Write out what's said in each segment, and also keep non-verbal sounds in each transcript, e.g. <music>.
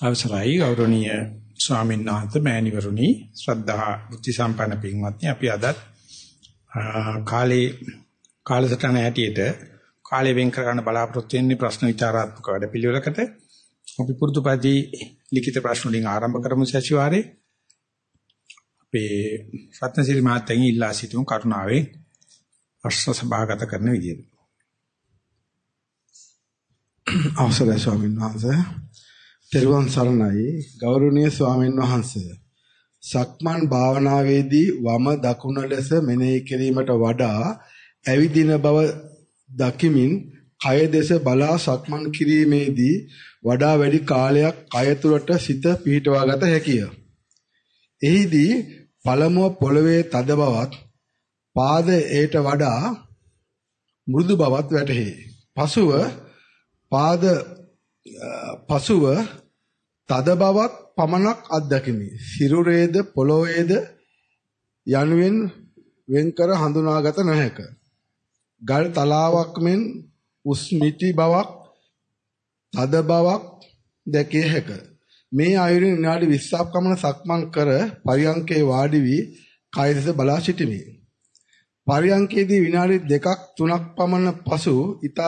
අවසරයි ගෞරවනීය ස්වාමීන් වහන්සේ මෑණිවරුනි. ශ්‍රද්ධා බුද්ධ සම්පන්න පින්වත්නි අපි අදත් කාලේ කාලසටහන හැටියට කාලේ වෙන් කරගන්න බලාපොරොත්තු වෙන්නේ ප්‍රශ්න විචාරාත්මක වැඩපිළිවෙලකට. අපි පුරුදුපදී ලිඛිත ප්‍රශ්න වලින් ආරම්භ කරමු සතිವಾರේ. අපේ රත්නසිරි මහත්තයන් ඉල්ලා සිටිමු කරුණාවෙන් ප්‍රශ්න සභාගත කරන විදියට. අවසරයි ස්වාමීන් වහන්සේ. තෙරුවන් සරණයි ගෞරවනීය ස්වාමීන් වහන්සේ සක්මන් භාවනාවේදී වම දකුණ ලෙස මෙනෙහි කිරීමට වඩා ඇවිදින බව දකිමින් කය දෙස බලා සක්මන් කිරීමේදී වඩා වැඩි කාලයක් කය තුළට සිත පිහිටවා ගත හැකිය. එහිදී පළමුව පොළවේ තද බවත් පාද ඒට වඩා මෘදු බවත් වැටහි. පසුව පාද පසුව තද බවක් පමණක් අත්දකිමි. සිරුරේද පොළොවේද යනුවෙන් වෙන්කර හඳුනාගත නොහැක. ගල් තලාවක් මෙන් උස්මිටි බවක් තද බවක් දැකිය හැක. මේ ආයුරින් විනාඩි 20ක් පමණ සක්මන් කර පරියංකේ වාඩි වී කය දෙස බලා සිටිමි. පරියංකේදී විනාඩි 2ක් 3ක් පමණ පසු ඊට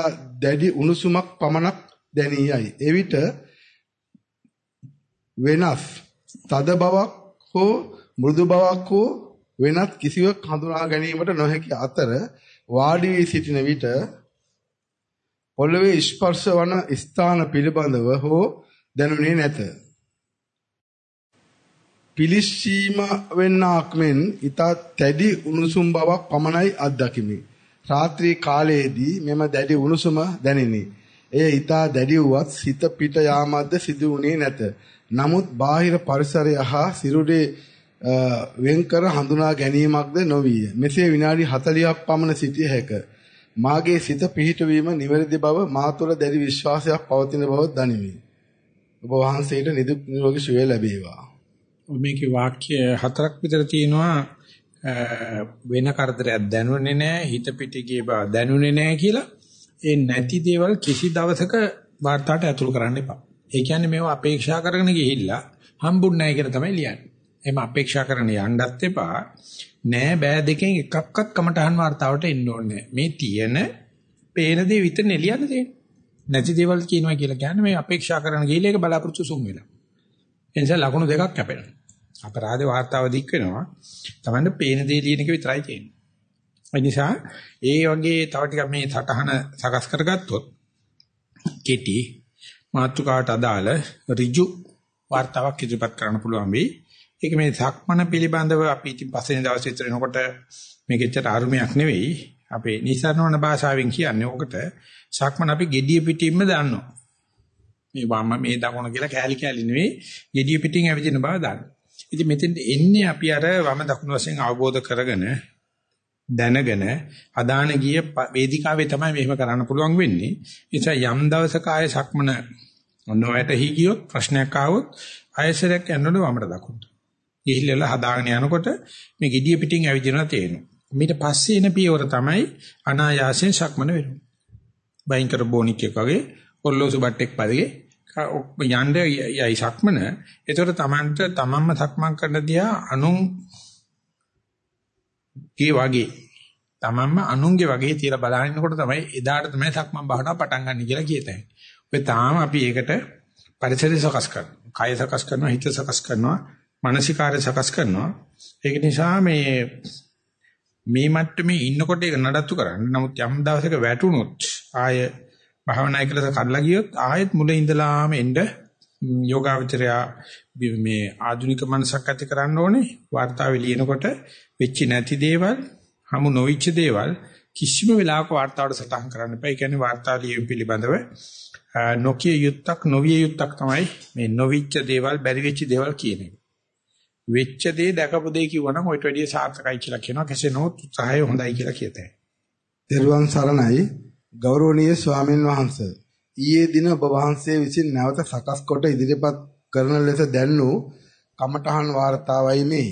දැඩි උණුසුමක් පමණක් දැනියයි. එවිට වෙනස් තද බවක් හෝ මෘදු බවක් හෝ වෙනත් කිසිවක් හඳුනා ගැනීමට නොහැකි අතර වාඩි වී සිටින විට පොළවේ ස්පර්ශ වන ස්ථාන පිළිබඳව හෝ දැනුනේ නැත. පිලිස්සීම වෙන්නාක් මෙන් ඊට තැඩි උණුසුම් බවක් පමණයි අත්දකිමි. රාත්‍රී කාලයේදී මෙම දැඩි උණුසුම දැනිනි. එය ඊට දැඩි වුවත් සිත පිට යාමක්ද සිදු වුණේ නැත. නමුත් බාහිර පරිසරය හා සිරුරේ වෙන්කර හඳුනා ගැනීමක්ද නොවිය. මෙසේ විනාඩි 40ක් පමණ සිටිය හැක. මාගේ සිත පිහිටවීම නිවැරදි බව මා තුළ දැඩි විශ්වාසයක් පවතින බව දනිමි. ඔබ වහන්සේට නිදුක් නිරෝගී සුවය ලැබේවා. මේකේ වාක්‍ය හතරක් විතර තියෙනවා වෙන කරදරයක් දැනුනේ නැහැ හිත පිටිගේ බව දැනුනේ නැහැ කියලා ඒ නැති දේවල් කිසි දවසක වාර්තාවට ඇතුළු කරන්න එපා. ඒ කියන්නේ මේව අපේක්ෂා කරගෙන ගිහිල්ලා හම්බුන්නේ නැහැ කියලා තමයි ලියන්නේ. එහෙම අපේක්ෂා කරන යන්නත් එපා. නෑ බෑ දෙකෙන් එකක්වත් කමටහන් වார்த்தාවට එන්න ඕනේ මේ තියෙන පේන දේ විතර නෙලියන්න තියෙන. නැති දේවල් කියනවා කියලා කියන්නේ මේ අපේක්ෂා කරන ගිහිල්ලා ඒක බලාපොරොත්තු සුම් වෙලා. ඒ නිසා ලකුණු දෙකක් කැපෙනවා. අපරාධේ වார்த்தාව දික් වෙනවා. Tamanne පේන දේ ලියන එක විතරයි තියෙන්නේ. ඒ නිසා ඒ වගේ තව ටිකක් මේ සටහන සකස් කරගත්තොත් කෙටි මාතෘකාවට අදාළ ඍජු වார்த்தාවක් ඉදිරිපත් කරන්න පුළුවන් වෙයි. ඒක මේ සක්මන පිළිබඳව අපි ඉතින් පස්සේ දවසේ ඉතර එනකොට මේකෙච්චර අරුමයක් නෙවෙයි. අපේ නිසරණවන භාෂාවෙන් කියන්නේ ඔකට සක්මන අපි gediya පිටින්ම දන්නවා. මේ වම් මේ දකුණ කියලා කෑලි කෑලි නෙවෙයි gediya පිටින් ඇවිදින බව දන්නවා. ඉතින් මෙතෙන්ට එන්නේ අපි අර වම දකුණු වශයෙන් අවබෝධ කරගෙන දැනගෙන අදාන ගිය වේදිකාවේ තමයි මෙහෙම කරන්න පුළුවන් වෙන්නේ. ඒ නිසා යම් දවසක ආය සක්මන නොවැටහි ගියොත් ප්‍රශ්නයක් ආවොත් ආයසරයක් යනකොට වමට දකුණට. ගිහිල්ලා හදාගෙන යනකොට මේ gediya පිටින් ඇවිදිනවා තේරෙනවා. ඊට පස්සේ එන පියවර තමයි අනායාසයෙන් සක්මන වෙන්නේ. බයින් කර බොනික් එක වගේ ඔල්ලෝසු බට්ටෙක් පදගේ යන්න යයි සක්මන. ඒතකොට Tamanට තමන්ම සක්මන් කරන දියා අනුන් ගේ වගේ තමන්ම අනුන්ගේ වගේ තියලා බලහින්නකොට තමයි එදාට තමයි සක්මන් භාවනාව පටන් ගන්න කියලා කියතේ. ඔය තාම අපි ඒකට පරිසරය සකස් කරනවා. කය සකස් කරනවා, හිත සකස් කරනවා, මානසිකාරය සකස් කරනවා. ඒක නිසා මේ මේ මට්ටමේ ඉන්නකොට ඒක නඩත්තු කරන්න. නමුත් යම් දවසක වැටුනොත් ආය භාවනා එකලස කඩලා ගියොත් ආයෙත් මුල ඉඳලාම එන්න යෝගාවචරය මේ ආධුනික මනසක් ඇති කරන්න ඕනේ වார்த்தාවේ ලියනකොට වෙච්ච නැති දේවල් හමු නොවිච්ච දේවල් කිසිම වෙලාවක වார்த்தාවට සටහන් කරන්න එපා. ඒ කියන්නේ වார்த்தාව ලියවීම පිළිබඳව නොකිය යුත්තක් නොවිය යුත්තක් තමයි මේ නොවිච්ච දේවල් බැරි වෙච්ච දේවල් කියන්නේ. වෙච්ච දේ දැකපු දේ කිව්වනම් ඔයිට වැඩිය සාර්ථකයි කියලා කියනවා. කෙසේ නමුත් උත්සාහය හොඳයි කියලා කියතේ. දේරුවන් සරණයි ගෞරවනීය ස්වාමින් වහන්සේ ඊයේ දින ඔබ වහන්සේ විසින් නැවත සකස් කොට ඉදිරිපත් කරන ලෙස දැන්නු කමඨහන් වார்த்தාවයි මේ.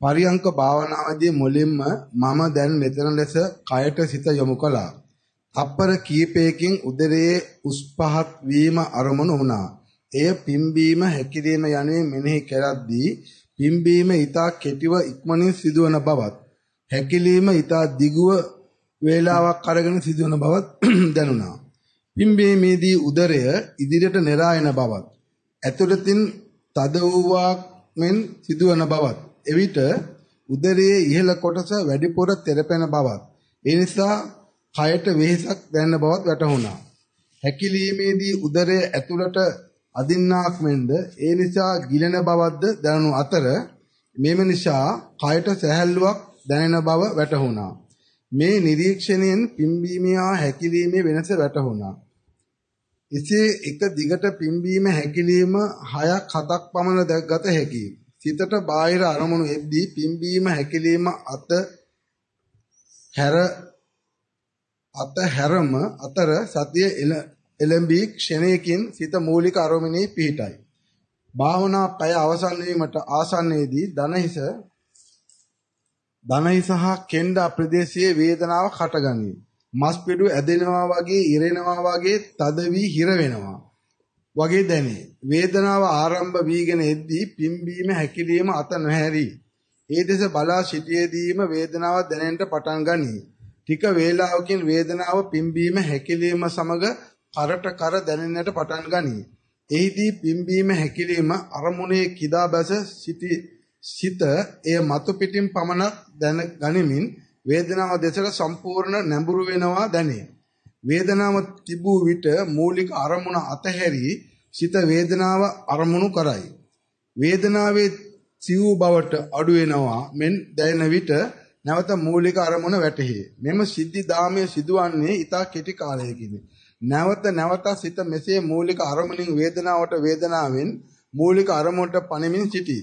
පරියංක භාවනාවේදී මුලින්ම මම දැන් මෙතන ලෙස කයට සිත යොමු කළා. අපර කීපයකින් උදරයේ උස් පහත් වීම අරමුණු වුණා. එය පිම්බීම හැකිරීම යනුවෙන් මෙනෙහි කරද්දී පිම්බීම ඊතා කෙටිව ඉක්මනින් සිදුවන බවත් හැකිලීම ඊතා දිගුව වේලාවක් අරගෙන සිදුවන බවත් <clears throat> දැනුණා. පිම්බීමේදී උදරය ඉදිරියට නෙරායන බවත් ඇතුළතින් තද වූවක් මෙන් සිදුවන බවත් එවිට උදරයේ ඉහළ කොටස වැඩිපුර තෙරපෙන බවත් ඒ නිසා කයට වෙහෙසක් දැනෙන බවත් වැටහුණා. හැකිලීමේදී උදරය ඇතුළට අදින්නාක් මෙන්ද ඒ නිසා ගිලෙන බවක්ද දැනුණු අතර මෙම නිසා කයට සැහැල්ලුවක් දැනෙන බව වැටහුණා. මේ නිරීක්ෂණයෙන් පිම්බීමේ හා හැකිලීමේ වෙනස වැටහුණා. එසේ එක දිගට පිම්බීම හැකිලිම 6ක් 7ක් පමණ දැක්ගත හැකියි. සිතට බාහිර අරමුණු එද්දී පිම්බීම හැකිලිම අත හැර අත හැරම අතර සතිය එළඹී ක්ෂණයකින් සිත මූලික අරමුණේ පිහිටයි. භාවනා පය අවසන් වීමට ආසන්නයේදී දනහිස දනහිස හා කෙන්ඩා ප්‍රදේශයේ වේදනාව හටගනී. මස් පිඩු ඇදෙනවා වගේ ඉරෙනවා වගේ තද වී හිර වෙනවා වගේ දැනේ. වේදනාව ආරම්භ වීගෙන එද්දී පිම්බීම හැකිලිම අත නොහැරි. ඒ දෙස බලා සිටියේදීම වේදනාව දැනෙන්නට පටන් ගනී. ටික වේලාවකින් වේදනාව පිම්බීම හැකිලිම සමග කරට කර දැනෙන්නට පටන් ගනී. එහිදී පිම්බීම හැකිලිම අරමුණේ කිදා බැස සිටි සිත එය මතු පිටින් පමණක් දැන ගනිමින් වේදනාව දෙසට සම්පූර්ණ නැඹුරු වෙනවා දැනේ. වේදනාව තිබූ විට මූලික අරමුණ අතහැරි සිත වේදනාව අරමුණු කරයි. වේදනාවේ සිව් බවට අඩු වෙනවා මෙන් දැනෙන විට නැවත මූලික අරමුණ වැටහි. මෙම සිද්ධි දාමයේ සිදුවන්නේ ඊටා කෙටි කාලයකින්. නැවත නැවත සිත මෙසේ මූලික අරමුණින් වේදනාවට වේදනාවෙන් මූලික අරමුණට පණමින් සිටී.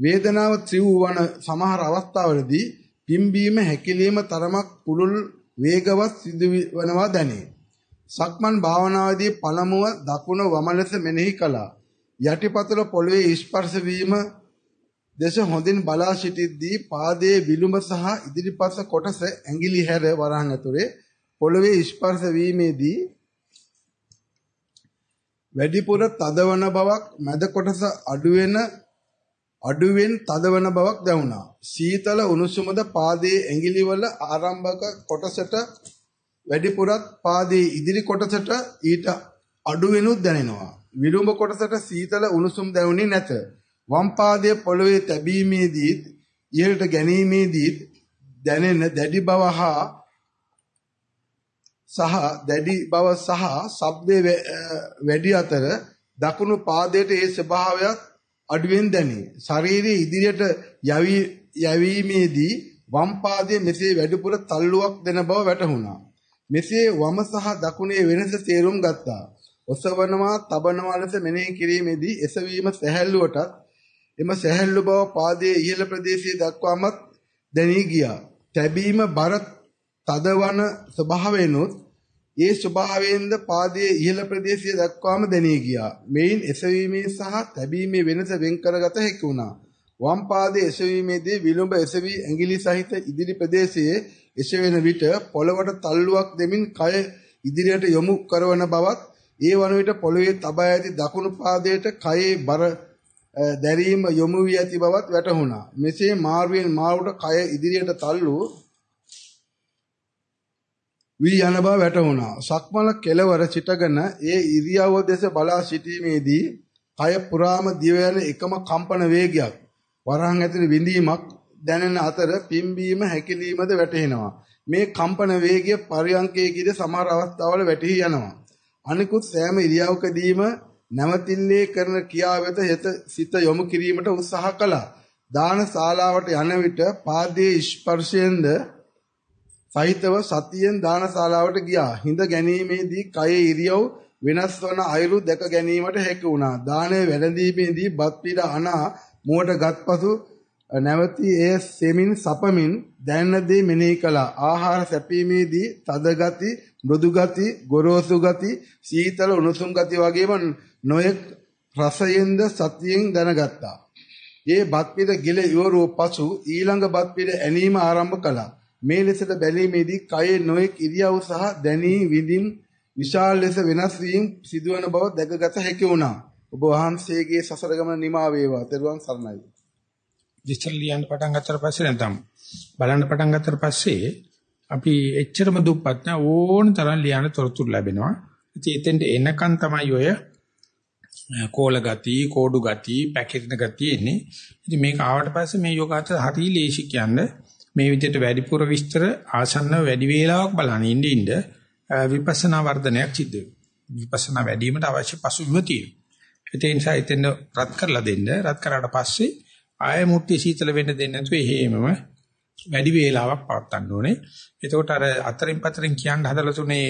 වේදනාව ත්‍රිව වන සමහර අවස්ථාවලදී පිම්බීම හැකිලිම තරමක් පුළුල් වේගවත් සිදුවනවා දැනේ. සක්මන් භාවනාවේදී පළමුව දකුණ වම ලෙස මෙනෙහි කළා. යටිපතුල පොළවේ ස්පර්ශ වීම දේශ හොඳින් බලා සිටිද්දී පාදයේ විලුඹ සහ ඉදිරිපස කොටස ඇඟිලි හැර වරහන් ඇතුලේ පොළවේ ස්පර්ශ වීමේදී වැඩිපුර තදවන බවක් මැද කොටස අඩු වෙන අඩුවෙන් තදවන බවක් දැනුණා. සීතල උණුසුමද පාදයේ ඇඟිලිවල ආරම්භක කොටසට වැඩිපුරත් පාදයේ ඉදිරි කොටසට ඊට අඩුවෙනුත් දැනෙනවා. විලුඹ කොටසට සීතල උණුසුම් දැනුනේ නැත. වම් පාදයේ පොළවේ තැබීමේදී ඉහළට ගැනීමේදී දැනෙන දැඩි බව හා සහ දැඩි බව සහ ශබ්දයේ වැඩි අතර දකුණු පාදයේ ඒ ස්වභාවයත් අඩුවෙන් දැනේ. ශරීරයේ ඉදිරියට යවි යැවීමේදී වම් පාදයේ මෙසේ වැඩිපුර තල්ලුවක් දෙන බව වැටහුණා. මෙසේ වම සහ දකුණේ වෙනස තේරුම් ගත්තා. ඔසවනවා, තබනවා ලෙස මෙනෙහි කිරීමේදී එසවීම සැහැල්ලුවටත් එම සැහැල්ලු බව පාදයේ ඉහළ ප්‍රදේශයේ දක්වාමත් දැනී ගියා. තැබීම බර තදවන ස්වභාවයෙන්ුත් ඒ ස්වභාවයෙන්ද පාදයේ ඉහළ ප්‍රදේශය දක්වාම දැනී ගියා. මෙයින් එසවීමේ සහ තැබීමේ වෙනස වෙන් කරගත හැකි වුණා. වම් පාදයේ එසවීමේදී විලුඹ එසවි ඇඟිලි සහිත ඉදිරි ප්‍රදේශයේ එසවෙන විට පොළවට තල්ලුවක් දෙමින් කය ඉදිරියට යොමු කරන බවත් ඒ වන විට පොළවේ තබා ඇති දකුණු පාදයට කයේ බර දැරීම යොමු වී ඇති බවත් වැටහුණා. මෙසේ මාරුවෙන් මාරුට කය ඉදිරියට තල්ලු වී යන බව වැටහුණා. සක්මල කෙලවර සිටගෙන ඒ ඉරියව්ව දෙස බලා සිටීමේදී කය පුරාම දිව යන එකම කම්පන වේගයක් වරහන් ඇතුළේ විඳීමක් දැනෙන අතර පිම්බීම හැකිලීමද වැටහෙනවා. මේ කම්පන වේගය පරියංකයේදී සමහර අවස්ථාවල වැටහි යනවා. අනිකුත් සෑම ඉරියව්කදීම නැවතිල්ලේ කරන ක්‍රියාවෙත හිත සිත යොමු කිරීමට උත්සාහ කළා. දාන ශාලාවට යන විට පාදයේ ස්පර්ශයෙන්ද සහිතව සතියෙන් දානශාලාවට ගියා. හිඳ ගැනීමේදී කයේ ඉරියව් වෙනස් වන අයුරු දැක ගැනීමට හැකි වුණා. දානය වැළඳීමේදී බත් පිළ අනා මුවට ගත්පසු නැවතී එය සෙමින් සපමින් දැනෙන දේ මෙනෙහි කළා. ආහාර සැපීමේදී තද ගති, මෘදු ගති, ගොරෝසු ගති, සීතල උණුසුම් ගති වගේම නොයෙක් රසයෙන්ද සතියෙන් දැනගත්තා. ඒ බත් පිළ ගිල ඉවරව පසු ඊළඟ බත් පිළ ඇනීම ආරම්භ කළා. මේ ලෙසට බැලීමේදී කයේ නොයෙක් ඉරියව් සහ දැනී විඳින් විශාල ලෙස වෙනස් වීම සිදුවන බව දැකගත හැකි වුණා. ඔබ වහන්සේගේ සසර ගමන නිමා වේවා. තෙරුවන් සරණයි. විස්තර ලියන්න පටන් ගත්තට පස්සේ නැත්නම් බලන්න පටන් ගත්තට පස්සේ අපි එච්චරම දුප්පත් නැ ඕන තරම් ලියන්න තොරතුරු ලැබෙනවා. ඉතින් එතෙන්ට එනකන් තමයි ඔය කෝල ගති, කෝඩු ගති, පැකිරෙන ගති එන්නේ. ඉතින් මේක ආවට පස්සේ මේ යෝගාචර හරි ලේසි කියන්නේ මේ විදිහට වැඩිපුර විස්තර ආසන්න වැඩි වේලාවක් බලන ඉන්න ඉන්න විපස්සනා වර්ධනයක් සිද්ධ වෙනවා. විපස්සනා වැඩි වීමට අවශ්‍ය පසුබිම තියෙනවා. ඒ නිසා එතෙන් රත් කරලා දෙන්න. රත් කරාට පස්සේ ආය මුට්ටි සීතල වෙන්න දෙන්නේ නැතුව එහෙමම වැඩි වේලාවක් පවත්වන්න ඕනේ. එතකොට අර අතරින් පතරින් කියන්න හදලා තුනේ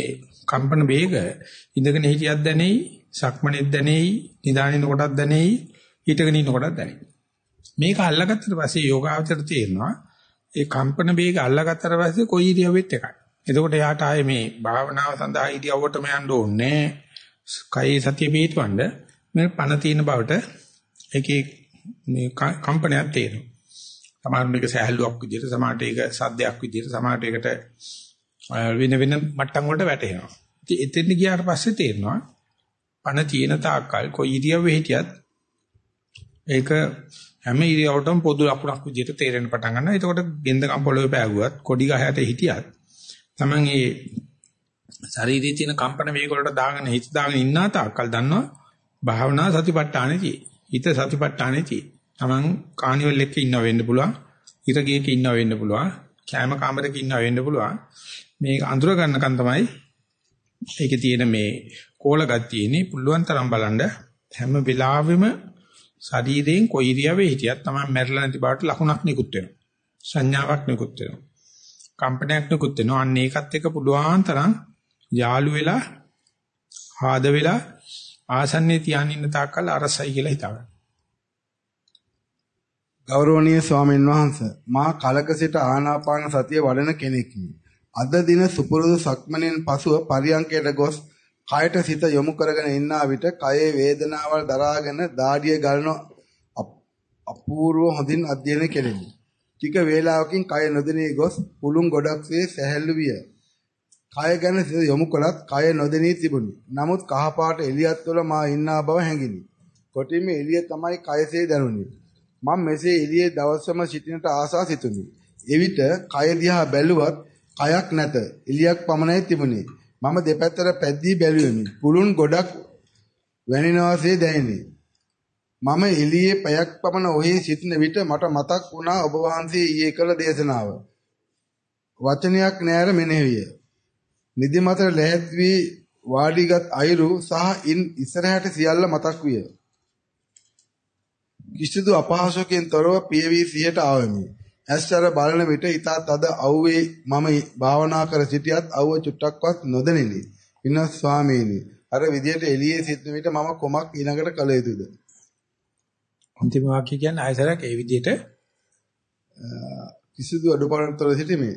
කම්පන වේග ඉඳගෙන හිටියක් දැනෙයි, සක්මණෙත් දැනෙයි, නිදානින කොටක් දැනෙයි, හිටගෙන ඉන්න කොටක් දැනෙයි. මේක අල්ලගත්තට පස්සේ යෝගාවචර තේරෙනවා ඒ කම්පන වේග අල්ලගත්තට පස්සේ කොයි ඉරියවෙත් එකයි. එතකොට යාට ආයේ මේ භාවනාව සඳහා ඉරියව්වටම යන්න ඕනේ. කයි සතිය පිටවන්න මේ පණ තියෙන බවට ඒකේ මේ කම්පනයක් තේරෙනවා. සමහරවිට මේක සහැල්ලුවක් විදිහට, සමහරට ඒක සද්දයක් විදිහට, සමහරට ඒකට වෙන වෙන මට්ටම් වලට වැටෙනවා. ඉතින් එතෙන් ගියාට පස්සේ තේරෙනවා පණ තියෙන තාක්කල් කොයි ඉරියව්වෙ හිටියත් ඒක හැම ඉරියව්වටම පොදු ලකුණක් විදිහට තේරෙන්න පටන් ගන්නවා. එතකොට ගෙන්දකම් පොළවේ පෑගුවත්, කොඩි ගහයට හිටියත් තමන් ඒ ශරීරයේ තියෙන කම්පන වේග වලට දාගෙන හිත දාගෙන ඉන්නා තාක්කල් දන්නවා භාවනා සතිපට්ඨානෙදී. හිත සතිපට්ඨානෙදී. තමන් කානිවල් එකක ඉන්නව වෙන්න පුළුවන්. ඉරගියක ඉන්නව වෙන්න පුළුවන්. කැම කාමරයක ඉන්නව වෙන්න පුළුවන්. මේක අඳුර ගන්නකන් තමයි ඒකේ තියෙන මේ කෝල ගතියනේ පුළුවන් තරම් බලන්න හැම වෙලාවෙම ශරීරයෙන් කොයි ඉරියවෙ හිටියත් තමයි මැරිලා නැති බවට ලකුණක් නිකුත් වෙනවා. සංඥාවක් නිකුත් වෙනවා. කම්පනයක් නිකුත් වෙනවා. අන්න ඒකත් එක්ක පුළුවන් තරම් යාළු වෙලා ආද වෙලා ආසන්නයේ තියාගෙන ඉන්න තාක්කල් අරසයි කියලා හිතාගන්න. ගෞරවනීය ස්වාමීන් වහන්ස මා කලක සිට ආනාපාන සතිය වඩන කෙනෙක්මි. අද දින සුපුරුදු සක්මණෙන් පසුව පරියංකයට ගොස් කයට සිත යොමු කරගෙන ඉන්නා විට කයේ වේදනාවල් දරාගෙන දාඩිය ගලන අපූර්ව හොඳින් අධ්‍යයනය කෙරෙමි. ටික වේලාවකින් කය නොදෙනී ගොස් පුළුන් ගොඩක්සේ සැහැල්ලු විය. කය ගැන සිත යොමු කළත් කය නොදෙනී තිබුණි. නමුත් කහපාට එළියත් තුළ මා ඉන්නා බව හැඟිනි. කොටින්ම එළිය තමයි කයසේ දැනුනි. මම මෙසේ එළියේ දවසම සිටිනට ආසා සිතුනි. එවිට කය දිහා බැලුවත් කයක් නැත. එළියක් පමණයි තිබුණේ. මම දෙපැත්තට පැද්දී බැලුවෙමි. පුළුන් ගොඩක් වැනිනවාසේ දැනිනි. මම එළියේ පැයක් පමණ ඔහි සිටින විට මට මතක් වුණා ඔබ වහන්සේ ඊයේ කළ දේශනාව. වචනයක් නෑර මෙනෙහිය. නිදිමතට ලැහත් වී වාඩිගත් අයුරු සහ ඉන් ඉස්සරහට සියල්ල මතක් විය. කිසිදු අපහසුකෙන් තොරව පියවි සියට ආවෙමි. ඇස්තර බලන විට ඊටත් අද අවුවේ මම භාවනා කර සිටියත් අවුව චුට්ටක්වත් නොදැනිනි. විනස් ස්වාමීනි අර විදියට එළියේ සිටින විට මම කොමක් ඊළඟට කළ යුතුද? අන්තිම වාක්‍ය කියන්නේ ආයසරක් ඒ විදියට කිසිදු අඩුපාඩුතර සිටීමේ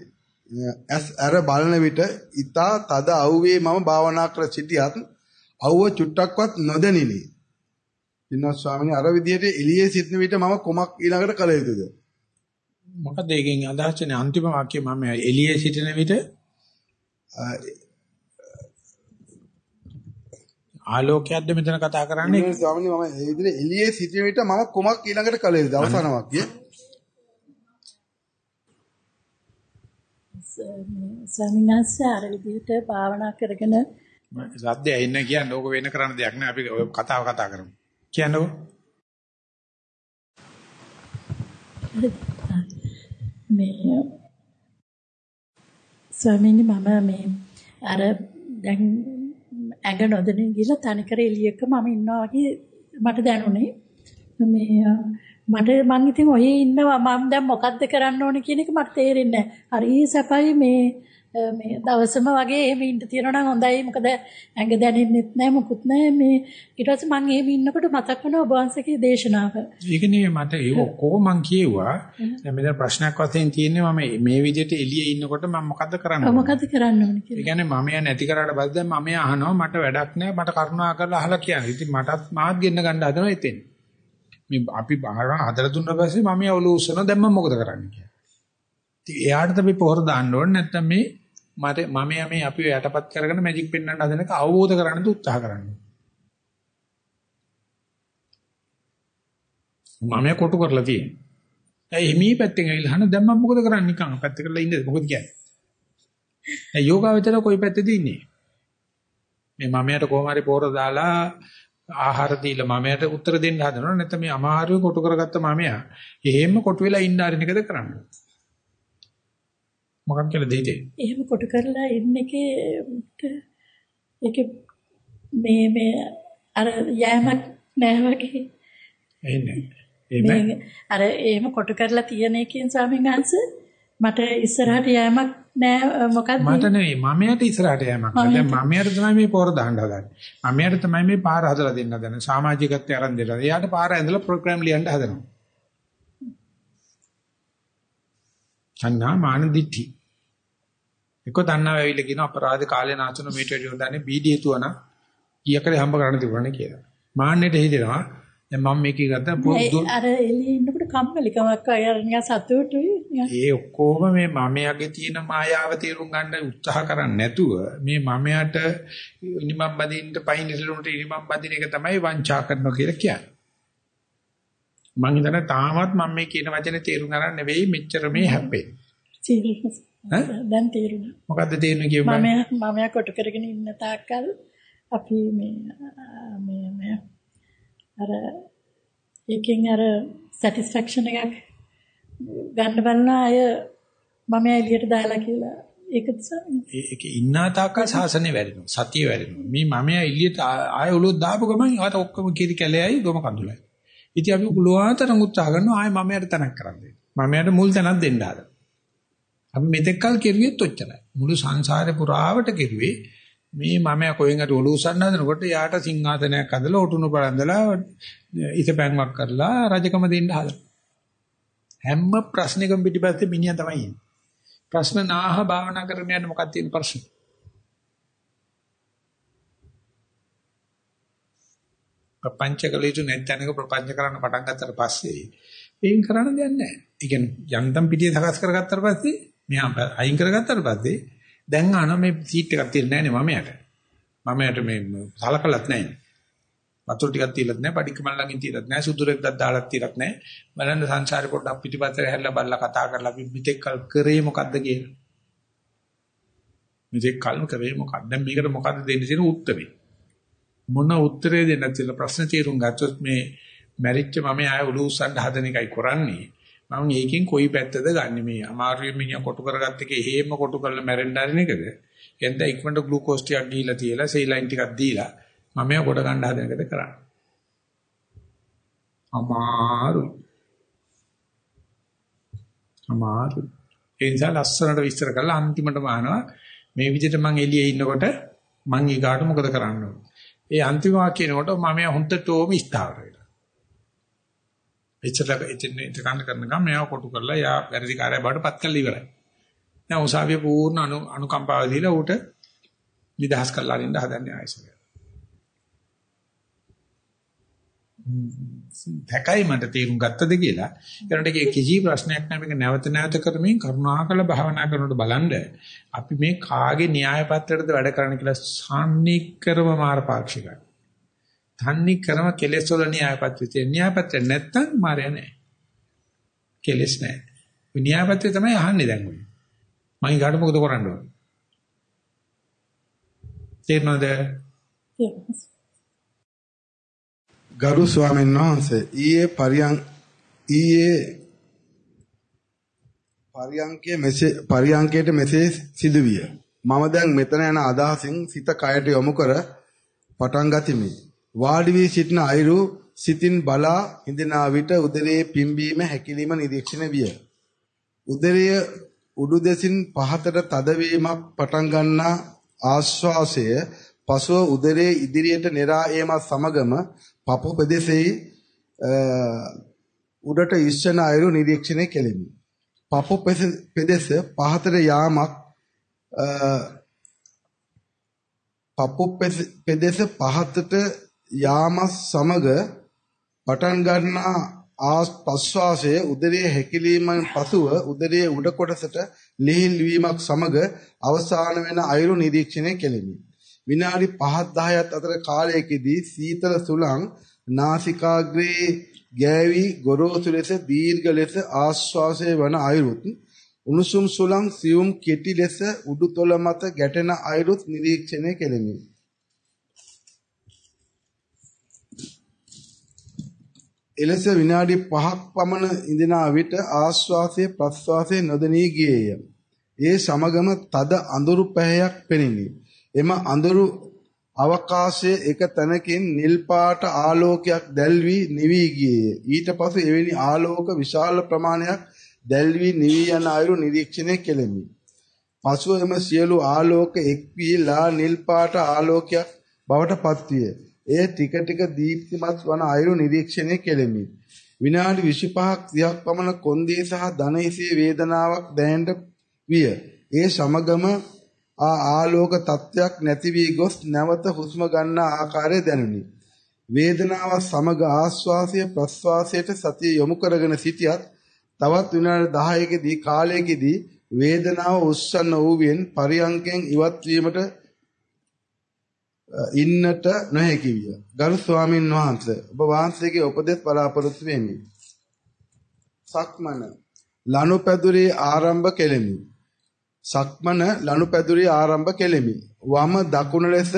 ඇස් අර බලන විට ඊතා තද අවුවේ මම භාවනා කර සිටියත් අවුව චුට්ටක්වත් නොදැනිනි. විනස් ස්වාමීනි අර විදියට එළියේ සිටින විට මම කොමක් ඊළඟට කළ යුතුද? මොකද ඒකෙන් අදහස් වෙන්නේ අන්තිම වාක්‍යය මම එළියේ සිටින විට ආලෝකයක්ද මෙතන කතා කරන්නේ? නේ ස්වාමීනි මම ඒ විදිහට එළියේ සිටින විට මම කුමක් ඊළඟට කළ යුතුද? අවසාන වාක්‍යය ස්වාමීන් වහන්සේ අර විදිහට භාවනා කරගෙන සද්දය එන්න කියන්නේ ඕක වෙන කරන්න දෙයක් නෑ. අපි කතාව කතා කරමු. කියන්නකෝ මේ ස්වාමීනි මම මේ අර දැන් ඇඟ නොදෙනින් ගිහලා තනිකර එළියක මම ඉන්නවා වගේ මට දැනුනේ මේ මට මං ඉතින් ඔය ඉන්නවා මම දැන් මොකද්ද කරන්න ඕනේ කියන එක මට තේරෙන්නේ නැහැ. හරි සැපයි මේ මේ දවසම වගේ එහෙම ඉන්න තියෙනවා නම් හොඳයි. මොකද ඇඟ දැනෙන්නෙත් නැහැ මොකුත් නැහැ. මේ ඊට පස්සේ මම එහෙම ඉන්නකොට මතක් වෙනවා ඔබ වහන්සේගේ දේශනාව. ඒක නෙවෙයි මට ඒක කොහොම මං කියෙව්වා. දැන් මෙතන ප්‍රශ්නයක් වශයෙන් තියෙන්නේ මම මේ විදිහට එළියේ ඉන්නකොට මම මොකද්ද කරන්න ඕනේ? මොකද්ද කරන්න ඕනේ කියලා. ඒ කියන්නේ මම යා නැති කරාට පස්සේ දැන් මම අහනවා මට වැඩක් නැහැ. මට කරුණා කරලා අහලා කියන්න. ඉතින් මටත් මාත් ගෙන්න ගන්න හදනවා එතෙන්. මේ අපි බාහරණ හදලා දුන්න පස්සේ මම යා ඔලුව උස්සනවා දැන් මම මොකද කරන්නේ කියලා. ඉතින් එයාට අපි පොහොර දාන්න ඕනේ නැත්නම් මේ මට මම යමේ අපිව යටපත් කරගෙන මැජික් පෙන්වන්න හදනක අවබෝධ කරගන්න උත්සාහ කරනවා. මම කොටු කරලා තියෙන්නේ. ඒ හිමී පැත්තෙන් ඇවිල්ලා අහන දැන් මම මොකද කරන්නේ නිකන් පැත්ත කරලා ඉන්නේ මොකද කියන්නේ? ඒ යෝගාවචර කොයි පැත්තේද ඉන්නේ? මේ මමයට කොහොම හරි පෝර දාලා ආහාර දීලා මමයට උත්තර දෙන්න හදනවනේ නැත්නම් මේ අමාරුවේ කොටු කරගත්ත මමයා එහෙම කොටු වෙලා ඉන්න ආරින එකද කරන්නේ? මොකක් කියලා දෙහිතේ? එහෙම කොටු කරලා ඉන්න එකේ ඒකේ මේ මේ අර යෑමක් නැහැ වගේ. එන්නේ. එහෙම අර එහෙම කොටු කරලා තියෙන එකෙන් ස්වාමීන් වහන්සේ මට ඉස්සරහට යෑමක් නෑ මොකද්ද මට නෙවෙයි මමයට ඉස්සරහට යෑමක් නෑ. දැන් මමයට තමයි මේ පොර දාන්න හදන්නේ. මමයට තමයි මේ පාර හදලා දෙන්න හදන්නේ. සමාජිකත්වය අරන් දෙන්න එයාට පාර ඇඳලා ප්‍රෝග්‍රෑම් ලියන්න හදනවා සංඥා මාන දිට්ඨි එක තණ්හාව ඇවිල්ලා කියන අපරාධ කාලේ නාචන මීට වැඩි හොඳන්නේ බීඩිය තුවන කීයකද හම්බ කරන්න තිබුණානේ කියලා. මාන්නෙට හිතෙනවා දැන් මම මේකේ ගත්තා පොදු අර එළියේ ඉන්නකොට කම්මැලිකමක් අය අර නිකන් සතුටුයි ඒ ඔක්කොම මේ මමයාගේ තියෙන මායාව තේරුම් ගන්න උත්සාහ කරන්නේ නැතුව මේ මමයාට ඉනිමම් බදින්න පයින් ඉසලුන්ට ඉනිමම් බදින එක තමයි වංචා කරනවා කියලා කියන්නේ මම හිතන්නේ තාමත් මම මේ කියන වචනේ තේරුම් ගන්න නෙවෙයි මෙච්චර මේ හැප්පෙන්නේ දැන් තේරුණා. මොකද්ද තේරුනේ කියමු මම මම කොට කරගෙන ඉන්න තාක්කල් අපි මේ මේ අර ඒකෙන් අර සැටිස්ෆැක්ෂන් එකක් ගන්න බලන අය මම එළියට දාලා කියලා. ඒකද ඒක ඉන්නා තාක්කල් සාසනේ වැඩෙනවා සතිය වැඩෙනවා මේ මම එළියට ආය ඔලුව දාපු ගමන් ආත ඔක්කොම කිරි කැලෙයි ගොම කඳුලයි ඉතින් අපි උලුවාතරන් උත්සාහ කරනවා ආය මම යට තැනක් කරන්න මම යට මුල් තැනක් දෙන්න ආද? අපි මෙතෙක්කල් කෙරුවෙත් ඔච්චරයි. මුළු සංසාරේ පුරාවට කෙරුවේ මේ මමයා කොහෙන් හරි ඔලු උස්සන්න හදනකොට යාට සිංහාසනයක් හදලා ඔටුනු බලන්දලා ඉතපැන්වක් කරලා රජකම දෙන්න හදලා හැම ප්‍රශ්නයකම පිටිපස්සේ මිනිහා තමයි ඉන්නේ. ප්‍රශ්න නාහ භාවනා කරන යන මොකක්ද තියෙන ප්‍රශ්න? ප්‍රපංච කළ යුතු නැත්නම්ක ප්‍රපංච කරන්න පටන් ගත්තට පස්සේ මේන් කරන්න දෙයක් නැහැ. ඒ කියන්නේ යන්තම් පිටිය සකස් කරගත්තට පස්සේ මෙහා අයින් කරගත්තට පස්සේ දැන් අන මේ සීට් එකක් තියලා නැහැ නේ මමයට. මමයට මේ සලකලත් නැහැ. වතුර ටිකක් තියලත් නැහැ, පඩිකමල් ළඟින් තියලත් නැහැ, සුදුරෙක්ක් දාලා තියලත් නැහැ. බලන්න සංසාරේ පොඩ්ඩක් පිටිපස්සට හැරිලා බලලා කතා කරලා අපි මෙතෙක් කල් කරේ මොකද්ද කියලා. මෙතෙක් කල් කරේ මොකක්ද? දැන් මේකට මොකද්ද දෙන්න තියෙන උත්තරේ? මොන උත්තරේ දෙන්නද කියලා ප්‍රශ්න තීරුම් ගත්තොත් මේ මැරිච්ච මම ආය උළු උස්සන්න හදන එකයි කරන්නේ. මම ඒකෙන් කොයි පැත්තද ගන්නෙ? මේ අමාරුවෙන් මිනිහා කොටු කරගත්ත එකේ හේම කොටු කරලා මැරෙන්න හදන එකද? එතෙන් ඉක්මනට ග්ලූකෝස් ටිකක් දීලා තියලා සේලයින් ටිකක් දීලා මම එයා කොට ගන්න හදන එකද කරන්නේ? අමාරු අමාරු ඒ නිසා ලස්සනට විස්තර කරලා අන්තිමටම අහනවා මේ විදිහට මං එළියේ ඉන්නකොට මං ඊගාට මොකද කරන්න ඕන? ඒ අන්තිම වාක්‍යනකොට මම හොන්දටම ස්ථාවර වෙනවා එච්චර එතන ඉතකන්න කරන ගමන් මෙයාව කොටු කරලා යා වැරදි කාර්යය බවට පත් කරලා ඉවරයි. දැන් උසාවිය පූර්ණ අනු අනුකම්පාව දීලා ඌට නිදහස් කරලා අරින්න හදන්නේ ආයෙසර. දැකයි මට තේරුම් ගත්තද කියලා. ඒකට ඒක කිසි ප්‍රශ්නයක් නැහැ මේක නැවත නැවත කරමින් කරුණාකර භාවනා කරනකොට බලන්න අපි මේ කාගේ න්‍යාය පත්‍රයටද වැඩ කරන්න කියලා සාන්නිකරම මාර්ගපාක්ෂිකයි. තන්නේ කරම කෙලෙස් වල න්‍යායපත්‍ය න්‍යායපත්‍ය නැත්තම් මාරය නැහැ. කෙලෙස් නැහැ. න්‍යායපත්‍ය තමයි අහන්නේ දැන් ඔය. මම ඊගාට මොකද කරන්න ඕන? තේරෙනවද? ගරු ස්වාමීන් වහන්සේ ඊයේ පරියන් ඊයේ පරියන්කයේ මෙසේ පරියන්කයට මෙසේ සිදුවිය. මම දැන් මෙතන යන අදහසින් සිත කයට යොමු කර පටන් ගතිමි. වාඩි වී සිටින අයුරු සිතින් බලා හිඳනා විට උදරයේ පිම්බීම හැකිලිම නිරීක්ෂණය විය. උදරය උඩු දෙසින් පහතට තදවීමක් පටන් ගන්නා ආශ්වාසය පසුව උදරයේ ඉදිරියට නෙරා ඒමත් සමගම පපු ප්‍රදේශයේ උඩට ඉස්සන අයුරු නිරීක්ෂණය කෙලිමි. පපු ප්‍රදේශ පහතට යාමක් පපු ප්‍රදේශ පහතට යාම සමග පටන් ගන්නා ආස්වාසයේ උදරයේ හැකිලීමෙන් පසුව උදරයේ උඩ කොටසට ලිහිල් වීමක් සමග අවසාන වෙන අයුරු නිරීක්ෂණය කෙලිමි. විනාඩි 5 10ක් අතර කාලයකදී සීතල සුළං නාසිකාග්‍රේ ගෑවි ගොරෝසු ලෙස දීර්ඝ ලෙස ආශ්වාසය වන අයුරුත් උණුසුම් සුළං සියුම් කෙටි ලෙස උඩුතොල මත ගැටෙන අයුරුත් නිරීක්ෂණය කෙලෙමි. එලෙස විනාඩි 5ක් පමණ ඉඳනා විට ආශ්වාසයේ ප්‍රශ්වාසයේ නොදැනී ගියේය. ඒ සමගම තද අඳුරු පැහැයක් පෙනිනි. එම අඳුරු අවකාශයේ එක තැනකින් නිල් පාට ආලෝකයක් දැල්වි නිවි ගියේය. ඊට පසු එවැනි ආලෝක විශාල ප්‍රමාණයක් දැල්වි නිවි යන අයුරු නිරීක්ෂණය කෙලෙමි. පසුව එම සියලු ආලෝක එක් වී ලා නිල් පාට ආලෝකයක් බවට පත්විය. එය ටික ටික දීප්තිමත් වන අයුරු නිරීක්ෂණය කෙලෙමි. විනාඩි 25ක් 30ක් පමණ කොන්දේ සහ දණහිසේ වේදනාවක් දැනෙන්න විය. ඒ සමගම ආ ආලෝක තත්ත්වයක් නැති වී ගොස් නැවත හුස්ම ගන්නා ආකාරය දැනුනි. වේදනාව සමග ආශ්වාසය ප්‍රශ්වාසයට සතිය යොමු කරගෙන සිටියත් තවත් විනාඩි 10කදී කාලයකදී වේදනාව උස්සන්න වූවෙන් පරියංකෙන් ඉවත් වීමට ඉන්නට නොහැකි විය. ගරු ස්වාමින් වහන්සේ ඔබ වහන්සේගේ උපදෙස් බලාපොරොත්තු වෙමි. සක්මන ලනුපැදුරේ ආරම්භ කෙලෙමි. සක්මන ලනුපැදුරේ ආරම්භ කෙලෙමි. වම දකුණ ලෙස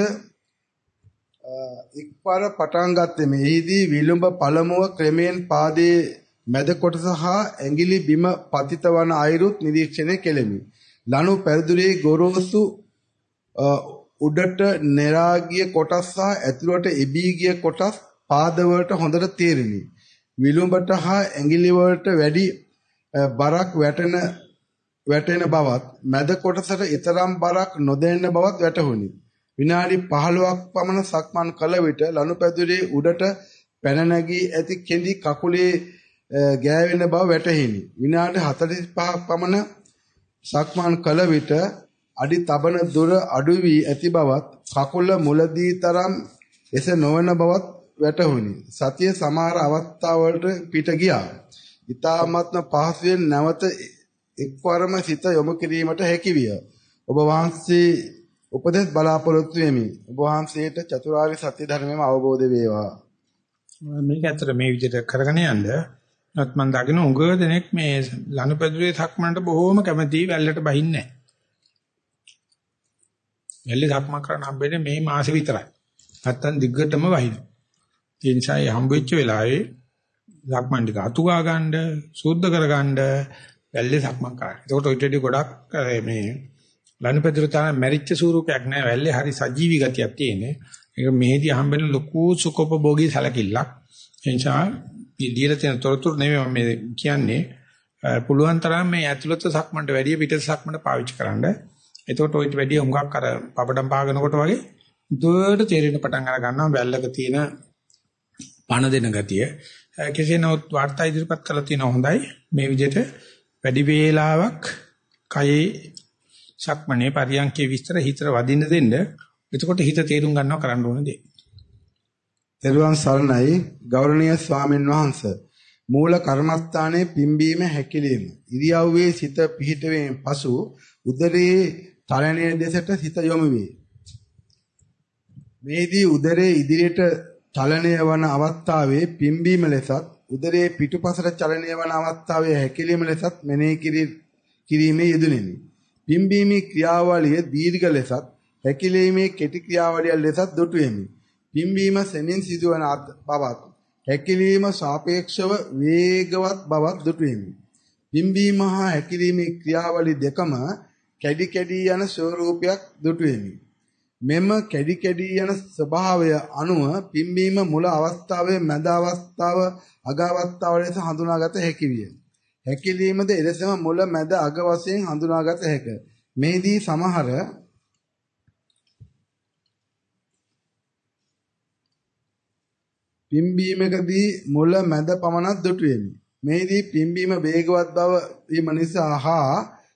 එක්වර පටන් ගත්තෙමි. එහිදී විලුඹ පළමුව ක්‍රමයෙන් පාදයේ මැද කොටස හා ඇඟිලි බිම පතිත වන අයුරුත් නිරීක්ෂණය කෙලෙමි. ලනුපැදුරේ ගොරෝසු උඩට නෙරා ගිය කොටස් සහ ඇතුළට එබී ගිය කොටස් පාදවලට හොඳට තේරිනි. විලුඹට හා ඇඟිලි වලට වැඩි බරක් වැටෙන වැටෙන බවත් මැද කොටසට ඊතරම් බරක් නොදැනෙන බවත් වැටහුණි. විනාඩි 15ක් පමණ සක්මන් කළ විට ලනුපැදුරේ උඩට පැන නැගී ඇති කෙඳි කකුලේ ගෑවෙන බව වැටහිනි. විනාඩි 45ක් පමණ සක්මන් කළ විට අඩි තබන දුර අඩු වී ඇති බවත් කකුල මුලදී තරම් එස නොවන බවත් වැටහුණි. සතිය සමහර අවස්ථාවලට පිට ගියා. ඊ타ත්ම පහසුවෙන් නැවත එක්වරම සිත යොමු කිරීමට හැකි විය. ඔබ වහන්සේ උපදෙස් බලාපොරොත්තු වෙමි. ඔබ වහන්සේට චතුරාර්ය සත්‍ය ධර්මයම අවබෝධ වේවා. මේක ඇත්තට මේ විදිහට කරගෙන යන්න නත් මම දකින උග දෙනෙක් මේ ලනුපැදුරේ සක්මනට බොහෝම කැමතියි වැල්ලට බහින්නේ නැහැ. වැල්ලේ සක්මන් කරන්න හම්බෙන්නේ මේ මාසෙ විතරයි. නැත්තම් දිග්ගටම වහින. ඒ නිසා හම්බෙච්ච වෙලාවේ සක්මන් ටික අතුගා ගන්න, සුද්ධ කර ගන්න වැල්ලේ සක්මන් කරා. ඒකට ඔය ටෙඩි ගොඩක් මේ ලනුපැදුර තමයි මැරිච්ච ස්වරූපයක් නෑ වැල්ලේ හරි සජීවී ගතියක් තියෙන්නේ. ඒක මෙහෙදි හම්බෙන ලොකු සුකොපභෝගී සැලකිල්ලක්. ඒ නිසා දීලා තියෙන තොරතුරු නෙමෙයි මම මේ කියන්නේ. පුළුවන් තරම් මේ ඇතුළත සක්මන්ට වැඩිය පිටත සක්මන්ට පාවිච්චි කරන්න. එතකොට ඔයිට වැඩිය හුඟක් අර පපඩම් පාගනකොට වගේ දුවට තේරෙන පටන් අර ගන්නවා වැල්ලක තියෙන පණ දෙන ගතිය. කෙසේ නමුත් වාර්තා ඉදිරිපත් කරලා තියෙන හොඳයි. මේ විදිහට වැඩි වේලාවක් කයේ සක්මනේ පරියන්කේ විස්තර හිතට වදින්න දෙන්න. එතකොට හිත තේරුම් ගන්නවා කරන්න ඕන දේ. දරුවන් සරණයි ගෞරවනීය ස්වාමීන් වහන්ස මූල කර්මස්ථානයේ පිම්බීම හැකිලිම ඉරියව්වේ සිත පිහිටුවීම පසු උදරයේ චලනයේ දෙසට සිත යොමු වේ. මේදී උදරයේ ඉදිරියට චලනය වන අවස්ථාවේ පිම්බීම ලෙසත් උදරයේ පිටුපසට චලනය වන අවස්ථාවේ හැකිලිම ලෙසත් මෙනෙහි කිරීමේ යෙදුණෙමි. පිම්බීමේ ක්‍රියාවලිය දීර්ඝ ලෙසත් හැකිලීමේ කෙටි ක්‍රියාවලිය ලෙසත් දුටුවෙමි. පිම්බීම සෙමින් සිදුවන බවත් හැකිලීම සාපේක්ෂව වේගවත් බවක් දුටුවෙමි. පිම්බීම හා හැකිලීමේ ක්‍රියාවලි දෙකම කැඩි කැඩි යන ස්වරූපයක් දුටුවෙමි. මෙම කැඩි කැඩි යන ස්වභාවය අනුව පිම්බීම මුල අවස්ථාවේ මැද අවස්ථාව අග අවස්ථාව ලෙස හඳුනාගත හැකි විය. හැකිලීමද එලෙසම මුල මැද අග වශයෙන් හඳුනාගත හැක. මෙහිදී සමහර පිම්බීමකදී මුල මැද පමණක් දුටුවෙමි. මෙහිදී පිම්බීම වේගවත් බව වීම නිසා හා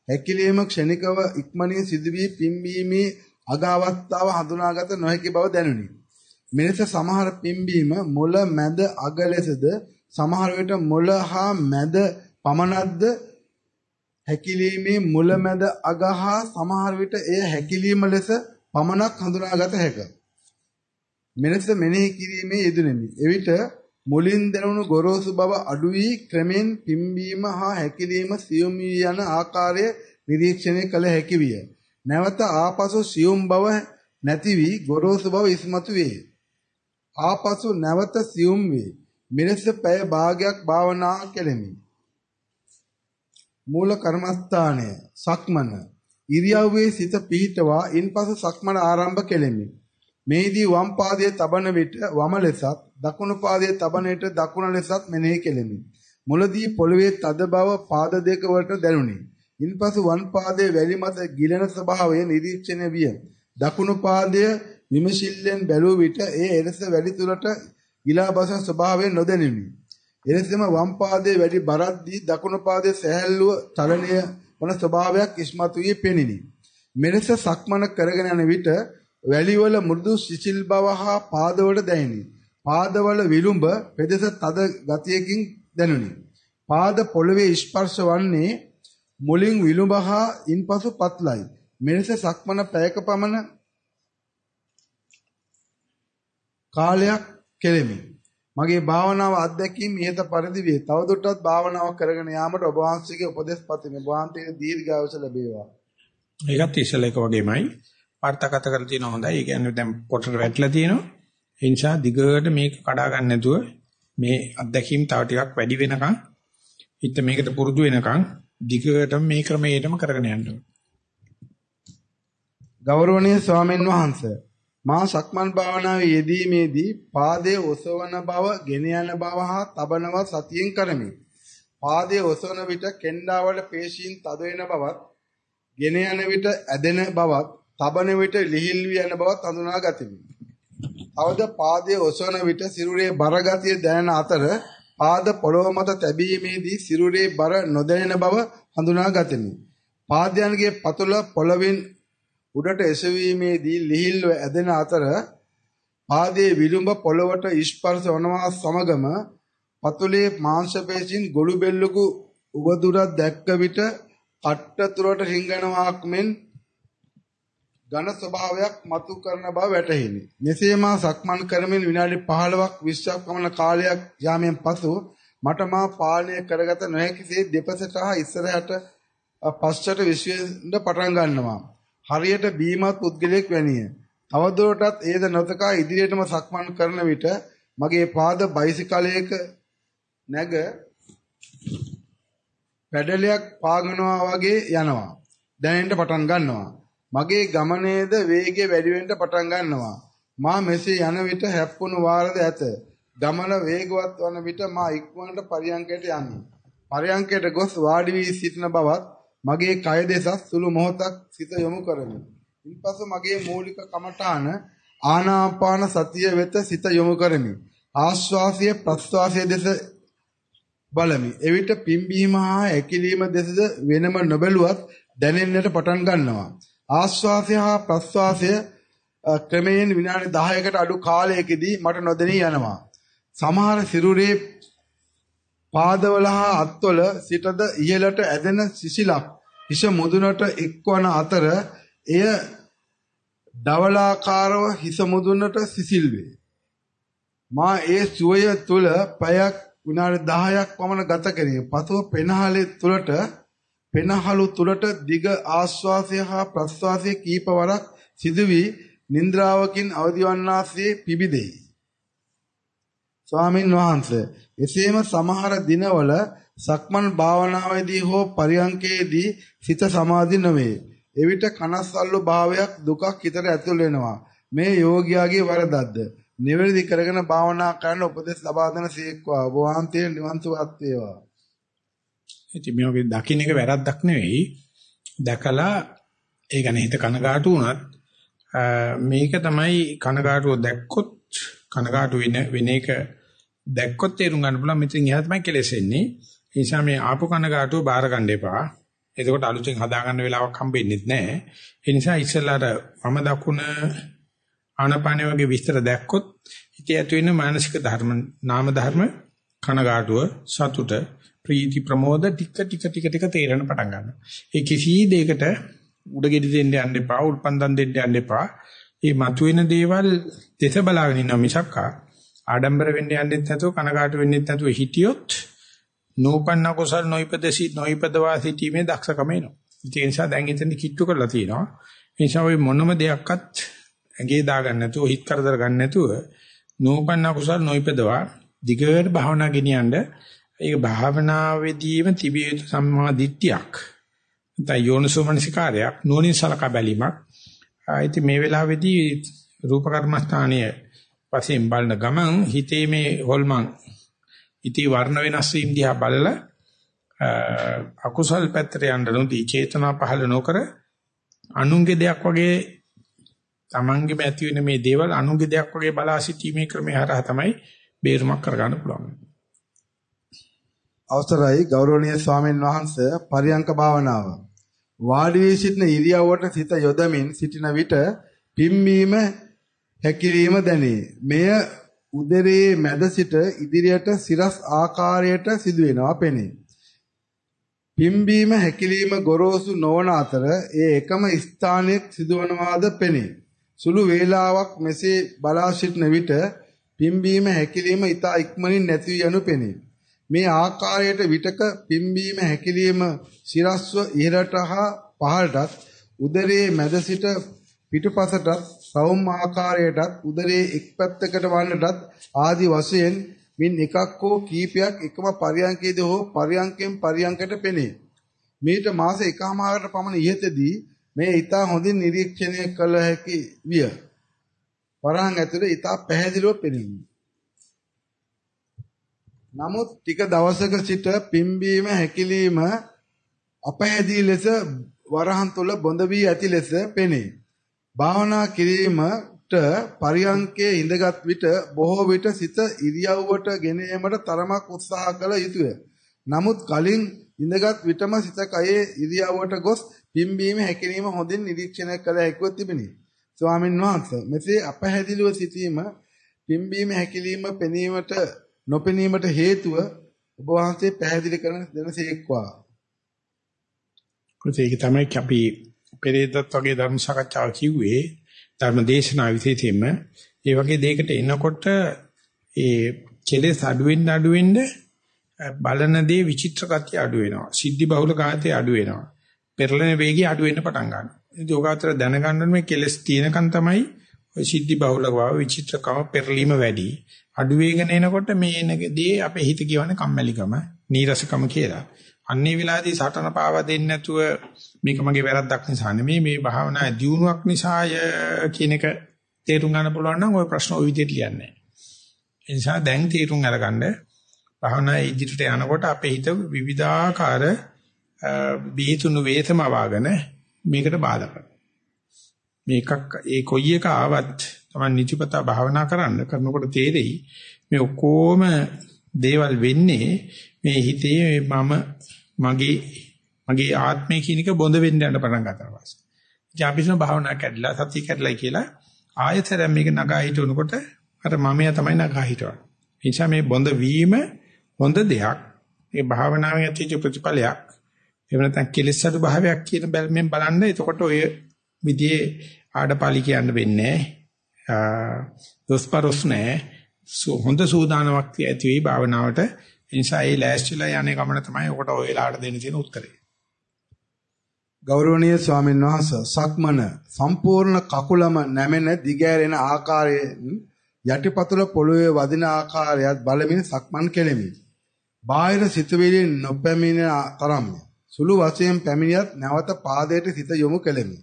හැකිලීම ක්ෂණිකව ඉක්මනින් සිදුවී පිම්බීමේ අග අවස්ථාව හඳුනාගත නොහැකි බව දැනුනි. මෙලෙස සමහර පිම්බීම මුල මැද අග ලෙසද සමහර විට මුල හා මැද පමණක්ද හැකිලීමේ මුල මැද අග හා සමහර විට එය හැකිලීම ලෙස පමණක් හඳුනාගත හැකිය. මෙලෙස මෙනෙහි කිරීමේ යෙදුණෙමි. එවිට මුලින් දැනුණු ගොරෝසු බව අඩු වී ක්‍රමෙන් පිම්බීම හා හැකිලිම සියුම් වී යන ආකාරය නිරීක්ෂණය කළ හැකි විය. නැවත ආපසු සියුම් බව නැති වී ගොරෝසු බව ඉස්මතු වේ. ආපසු නැවත සියුම් වේ. මෙලෙස පැය භාගයක් භාවනා කෙලෙමි. මූල කර්මස්ථානය සක්මන ඉරියව්වේ සිත පිහිටවා ඉන්පසු සක්මන ආරම්භ කෙලෙමි. මේදී වම් පාදයේ තබන විට වම ලෙසත් දකුණු පාදයේ තබන විට දකුණ ලෙසත් මෙනෙහි කෙලෙමි. මුලදී පොළවේ තද බව පාද දෙක වලට දැනුනි. ඉන්පසු වම් පාදයේ වැලි මත ගිලෙන ස්වභාවය නිරීක්ෂණය විය. දකුණු පාදය විමසිල්ලෙන් බැලුව විට ඒ එලෙස වැලි තුලට ගිලා බසන ස්වභාවය නොදැනිනි. එලෙසම වම් පාදයේ වැඩි බරක් දී දකුණු පාදයේ සැහැල්ලුව චලනය වන ස්වභාවයක් ඉස්මතු වී පෙනිනි. මෙලෙස සක්මන කරගෙන යන විට වැලිවල මෘදු සිසිල් බව හා පාදවල දැනිනි. පාදවල විලුඹ පෙදෙස තද ගතියකින් දැනුනි. පාද පොළවේ ස්පර්ශ වන්නේ මුලින් විලුඹ හා ඉන්පසු පත්ලයි. මෙලෙස සක්මන පැයක පමණ කාලයක් කෙලෙමි. මගේ භාවනාව අත්දැකීම් ඉහත පරිදි වේ. තවදුරටත් භාවනාව කරගෙන යාමට ඔබ වහන්සේගේ උපදෙස් පතමි. ඔබ වහන්සේගේ දීර්ඝායුෂ ලැබේවා. ඒකත් ඉස්සෙල්ල එක වගේමයි. වර්තකත කරලා තියෙන හොඳයි. ඒ කියන්නේ දැන් පොටට වැටලා තියෙනවා. ඒ නිසා දිගට මේක කඩා ගන්න නැතුව මේ අත්දැකීම් තව ටිකක් වැඩි වෙනකන් හිත මේකට පුරුදු වෙනකන් දිගටම මේ ක්‍රමයටම කරගෙන යන්න ඕනේ. ගෞරවනීය ස්වාමීන් වහන්සේ මා සක්මන් භාවනාවේ යෙදීමේදී පාදයේ ඔසවන බව, ගෙන යන බව හා තබනව සතියෙන් කරමි. පාදයේ ඔසවන විට කෙන්ඩාවල පේශීන් තද වෙන බවත්, ගෙන යන විට ඇදෙන බවත්, තබන විට ලිහිල් වී යන බවත් හඳුනා ගතිමි. අවද පාදයේ ඔසවන විට සිරුරේ බර ගතිය දැනෙන අතර පාද පොළොව මත තැබීමේදී සිරුරේ බර නොදැනෙන බව හඳුනා ගතිමි. පාදයන්ගේ පතුල පොළවෙන් උඩට එසවීමේදී ලිහිල්ව ඇදෙන අතර පාදයේ විලුඹ පොළවට ස්පර්ශ වනවා සමගම පතුලේ මාංශ පේශීන් ගොළු බෙල්ලක උවදුරක් දැක්ක විට කට්ට තුරට රිංගනවාක් මෙන් ඝන ස්වභාවයක් මතු කරන බව වැටහිනි. මෙසේ මා සක්මන් කරමින් විනාඩි 15ක් 20ක් පමණ කාලයක් යාමෙන් පසු මට මා පාලනය කරගත නොහැකිසේ දෙපසට හා ඉස්සරහට පස්සට විශ්වෙන්ද පටන් ගන්නවා. හරියට බීමත් පුද්ගලයෙක් වැනිය. තවදුරටත් ඒද නොතකා ඉදිරියටම සක්මන් කරන විට මගේ පාද බයිසිකලයක නැග පැඩලයක් පාගනවා වගේ යනවා. දැනෙන්න පටන් ගන්නවා. මගේ ගමනේද වේගය වැඩි වෙන්න පටන් ගන්නවා. මා මෙසේ යන විට හැප්පුණු වාරද ඇත. ගමන වේගවත් වන විට මා ඉක්මනට පරියංකයට යමි. පරියංකයට ගොස් වාඩි වී සිටින බවත් මගේ කය දෙසත් සුළු මොහොතක් සිත යොමු කරමි. ඉන්පසු මගේ මූලික කමඨාන ආනාපාන සතිය වෙත සිත යොමු කරමි. ආශ්වාසය ප්‍රශ්වාසය දෙස බලමි. එවිට පිම්බීම හා ඇකිලීම දෙසද වෙනම නොබැලුවත් දැනෙන්නට පටන් ගන්නවා. ආශ්වාසය හා ප්‍රශ්වාසය ක්‍රමයෙන් විනාඩි 10කට අඩු කාලයකදී මට නොදැනී යනවා. සමහර සිරුරේ පාදවල හා අත්වල සිටද ඉහළට ඇදෙන සිසිලක් හිස මුදුනට එක්වන අතර එය දවලාකාරව හිස මුදුනට සිසිල් වේ. මා ඒ සුවය තුල පැයක් විනාඩි 10ක් පමණ ගත කෙරේ. පසුව පෙනහලේ තුලට පෙනහලු තුලට දිග ආශ්වාසය හා ප්‍රශ්වාසය කීපවරක් සිදු වී නින්ද්‍රාවකින් අවදිවන්නාසේ පිබිදෙයි. ස්වාමින් වහන්සේ එසේම සමහර දිනවල සක්මන් භාවනාවේදී හෝ පරියංකේදී සිත සමාධි නොවේ. එවිට කනස්සල්ලු භාවයක් දුකක් හිතට ඇතුල් වෙනවා. මේ යෝගියාගේ වරදක්ද? නිවැරදි කරගෙන භාවනා කරන්න උපදෙස් ලබා දෙන සීක්වා. ඔබ වහන්සේ නිවන් සුවත් වේවා. ඉතින් මේකේ දකින්න එක වැරද්දක් නෙවෙයි. දැකලා ඒ ගැන හිත කනගාටු වුණත් මේක තමයි කනගාටුව දැක්කොත් කනගාටු වෙන වෙන එක දැක්කොත් තේරුම් ගන්න පුළුවන් මෙතෙන් එහා තමයි කෙලෙසෙන්නේ. ඒ නිසා මේ ආපු කනගාටුව බාර ගන්න එපා. එතකොට අලුතෙන් හදා ගන්න වෙලාවක් හම්බෙන්නේ නැහැ. ඒ නිසා ඉස්සෙල්ලාට මම දකුණ ආනපාන වගේ විස්තර දැක්කොත් ඉතින් ඇති වෙන මානසික ධර්ම නාම ධර්ම කනගාටුව සතුට ප්‍රීති ප්‍රමෝද ටික ටික ටික ටික තේරෙන පටන් ගන්නවා. ඒ කිසි දෙයකට උඩගෙඩි දෙන්න යන්න එපා, උල්පන්දම් දෙන්න යන්න එපා. මේ මතුවෙන දේවල් දෙස බලාගෙන ඉන්න මිසක්කා ආඩම්බර වෙන්න යන්නෙත් නැතුව කනකාට වෙන්නෙත් නැතුව හිටියොත් නූපන්න කුසල් නොයිපදසි නොයිපදවා සිටීමේ දක්ෂකම එනවා. ඒ නිසා දැන් ඉතින් කිට්ටු කරලා තියෙනවා. ඒ නිසා ওই මොනම දෙයක්වත් ඇඟේ දාගන්න නැතුව හිත කරදර ගන්න නැතුව නූපන්න කුසල් නොයිපදවා දිගට භාවනා ගෙනියන්න ඒක භාවනාවේදීම තිබිය යුතු සම්මා දිට්ඨියක්. නැත්නම් යෝනිසෝමනසිකාරයක් නෝනින් සලකා බැලීමක්. ආයිති මේ වෙලාවේදී රූප කර්මස්ථානීය වශයෙන් බලන ගමන් හිතේ මේ හොල්මන් ඉති වර්ණ වෙනස් වීම දිහා බලලා අකුසල් පැත්තට යන්න නොදී චේතනා පහළ නොකර අනුන්ගේ දෙයක් වගේ තමන්ගේම ඇති වෙන මේ දේවල් අනුන්ගේ දෙයක් වගේ බලා සිටීමේ ක්‍රමය හරහා තමයි බේරුමක් කරගන්න පුළුවන්. අවසරයි ගෞරවනීය ස්වාමීන් වහන්සේ පරියංක භාවනාව වාඩි වී සිටින ඉරියව්වට සිත යොදමින් සිටින විට පිම්බීම හැකිලිම දැනේ. මෙය උදරයේ මැද සිට ඉදිරියට සිරස් ආකාරයට සිදුවෙනවා පෙනේ. පිම්බීම හැකිලිම ගොරෝසු නොවන අතර ඒ එකම ස්ථානයක් සිදුවනවාද පෙනේ. සුළු වේලාවක් මෙසේ බලා සිටින විට පිම්බීම හැකිලිම ඊට ඉක්මනින් නැති යනු පෙනේ. මේ ආකාරයට විටක පිම්බීම හැකිලිම සිරස්ව ඉහළට හා පහළටත් උදරයේ මැද සිට පිටුපසටත් සෞම් ආකාරයටත් උදරයේ එක් පැත්තකට වන්නටත් ආදි වශයෙන් මින් එකක් හෝ කීපයක් එකම පරියන්කයේදී හෝ පරියන්කෙන් පරියන්කට පෙනේ. මේට මාස එකමාරකට පමණ ඉහතදී මේ ඊටා හොඳින් නිරීක්ෂණය කළ හැකි විය. වරහන් ඇතුළේ ඊටා පැහැදිලිව පෙනේ. නමුත් ටික දවසක සිට පිම්බීම හැකිලිම අපහැදී ලෙස වරහන් තුල බොඳ වී ඇති ලෙස පෙනේ. භාවනා කිරීමට පරියංකයේ ඉඳගත් විට බොහෝ විට සිත ඉරියව්වට ගෙන ඒමට තරමක් උත්සාහ කළ යුතුය. නමුත් කලින් ඉඳගත් විටම සිත කයේ ඉරියව්වට ගොස් පිම්බීම හැකිලිම හොඳින් නිරීක්ෂණය කළ හැකිව තිබිනි. ස්වාමින් වහන්සේ මෙසේ අපහැදිලිව සිටීම පිම්බීම හැකිලිම පෙනීමට නොපෙනීමට හේතුව ඔබ වහන්සේ පැහැදිලි කරන දෙනසේක්වා. ඒක තමයි අපි පෙරේදත් වගේ ධර්ම සාකච්ඡාව කිව්වේ ධර්ම දේශනා විශේෂයෙන්ම ඒ වගේ දෙයකට එනකොට ඒ කෙලෙස් අඩු වෙන්න අඩු වෙන්න බලන දේ විචිත්‍ර ගතිය අඩු වෙනවා. සිද්ධි බහුල ගාතේ අඩු වෙනවා. පෙරලෙන වේගය අඩු වෙන්න පටන් ගන්නවා. ඉතින් යෝගාචර දැනගන්න මේ කෙලෙස් තියෙනකන් තමයි ඔය සිද්ධි බහුල බව විචිත්‍රකම පෙරලීම වැඩි. අඩු වේගන එනකොට මේ එනදී අපේ හිත කියවන්නේ කම්මැලිකම, නීරසකම කියලා. අන්නේ වෙලාවේදී සටන පාවා දෙන්නේ නැතුව මේක මගේ වැරද්දක් නිසා නෙමෙයි මේ භාවනාවේ දියුණුවක් නිසාය කියන එක තේරුම් ගන්න පුළුවන් නම් ওই ප්‍රශ්න ওই විදිහට ලියන්නේ. ඒ නිසා දැන් තේරුම් අරගන්න භාවනා ඉදිරියට යනකොට අපේ හිත විවිධාකාර බීතුණු වේතම වාගෙන මේකට බාධා කරනවා. මේකක් ඒ කොයි එක ආවත් තමයි නිතිපතා භාවනා කරන්න කරනකොට තේරෙයි මේ ඔක්කොම දේවල් වෙන්නේ මේ හිතේ මම මගේ මගේ ආත්මය කියන එක බොඳ වෙන්න යන පටන් ගන්නවා පස්සේ. ඉතින් අපි කියන භාවනා කැඩලා සතිය කැඩලා කියලා ආයතරයෙන් මේක නගා හිටවනකොට අර මමයා තමයි නගා හිටවන්නේ. ඒ නිසා මේ බොඳ වීම හොඳ දෙයක්. ඒ භාවනාවේ ඇතිවෙච්ච ප්‍රතිඵලයක්. එහෙම නැත්නම් කෙලෙස් අඩු භාවයක් කියන බැලමෙන් බලන්න එතකොට ඔය විදිහේ ආඩපාලි කියන්න වෙන්නේ දොස්පරොස් නෑ හොඳ සූදානමක් ඇති වෙයි භාවනාවට ඒ නිසා ඒ ලෑස්තිලා යන්නේ ගමන තමයි ඔකට ඔය වෙලාවට දෙන්න තියෙන උත්තරේ ගෞරවනීය ස්වාමීන් වහන්සේ සක්මන සම්පූර්ණ කකුලම නැමෙන දිගෑරෙන ආකාරයෙන් යටිපතුල පොළවේ වදින ආකාරයත් බලමින් සක්මන් කෙලෙමි. බාහිර සිතුවිලි නොපැමිණෙන තරම්ය. සුළු වශයෙන් පැමිණියත් නැවත පාදයට සිත යොමු කෙලෙමි.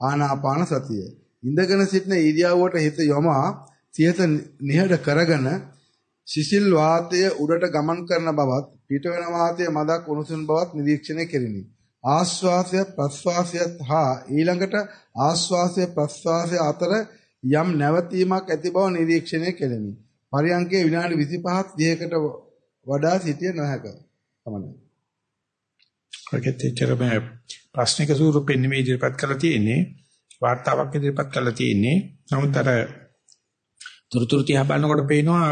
ආනාපාන සතිය. ඉඳගෙන සිටින ඉරියව්වට හිත යොමා සියත නිහඬ කරගෙන සිසිල් වාතය උඩට ගමන් කරන බවත් පිටවන වාතය මදක් උණුසුම් බවත් නිරීක්ෂණය කෙරිනි. ආශ්වාසය ප්‍රශ්වාසයත් හා ඊළඟට ආශ්වාසය ප්‍රශ්වාසය අතර යම් නැවතීමක් ඇති බව නිරීක්ෂණය කෙලිමි. පරියංකේ විනාඩි 25ක් 30කට වඩා සිටිය නොහැක. පමණයි. ඔකෙත් එච්චරම ප්‍රශ්නික ස්වරූපෙන් නෙමෙයි ඉදිරිපත් කරලා තියෙන්නේ. වාර්තාවක් ඉදිරිපත් කරලා තියෙන්නේ. නමුත් අර තුරුතුරු තියා බලනකොට පේනවා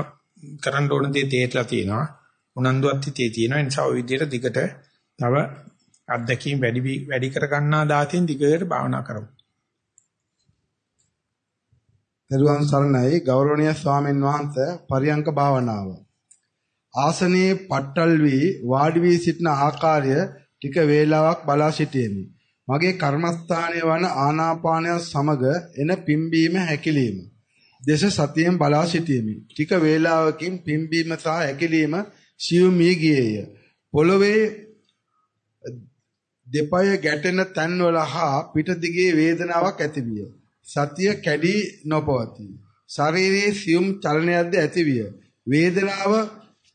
කරන්න ඕන දේ තේරලා තියෙනවා. උනන්දුවත් හිතේ තියෙනවා. ඒ නිසා ওই විදිහට දිගට තව අත්දැකීම් වැඩි වැඩි කර ගන්නා දාතෙන් දිගට භාවනා කරමු. දරුවන් සරණයි ගෞරවනීය ස්වාමීන් වහන්සේ පරියංක භාවනාව. ආසනයේ පට්ටල් වී වාඩි වී සිටින ආකාරය ටික වේලාවක් බලා සිටියෙමි. මගේ කර්මස්ථානය වන ආනාපානය සමග එන පිම්බීම හැකිලිම. දේශ සතියෙන් බලා සිටියෙමි. ටික වේලාවකින් පිම්බීම සහ හැකිලිම සියුම් වී ගියේය. පොළවේ දෙපය ගැටෙන තන්වල හා පිට දිගේ වේදනාවක් ඇතිවිය. සතිය කැඩී නොපවතී. ශරීරයේ සියුම් චලනයක්ද ඇතිවිය. වේදනාව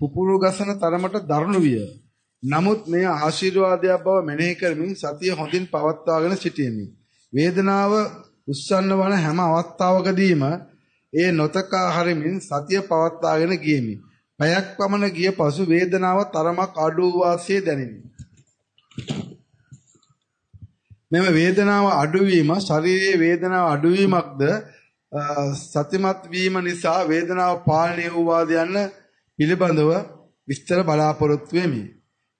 පුපුරු ගසන තරමට දරුණු විය. නමුත් මෙය ආශිර්වාදයක් බව මෙනෙහි කරමින් සතිය හොඳින් පවත්වාගෙන සිටියෙමි. වේදනාව උස්සන්න වන හැම අවස්ථාවකදීම ඒ නොතකා හරිමින් සතිය පවත්වාගෙන ගියෙමි. පැයක් පමණ ගිය පසු වේදනාව තරමක් අඩු වාසිය දැනිනි. මෙම වේදනාව අඩුවීම ශරීරයේ වේදනාව අඩුවීමක්ද සතිමත් වීම නිසා වේදනාව පාලනය වූවාද යන්න පිළිබඳව විස්තර බලාපොරොත්තු වෙමි.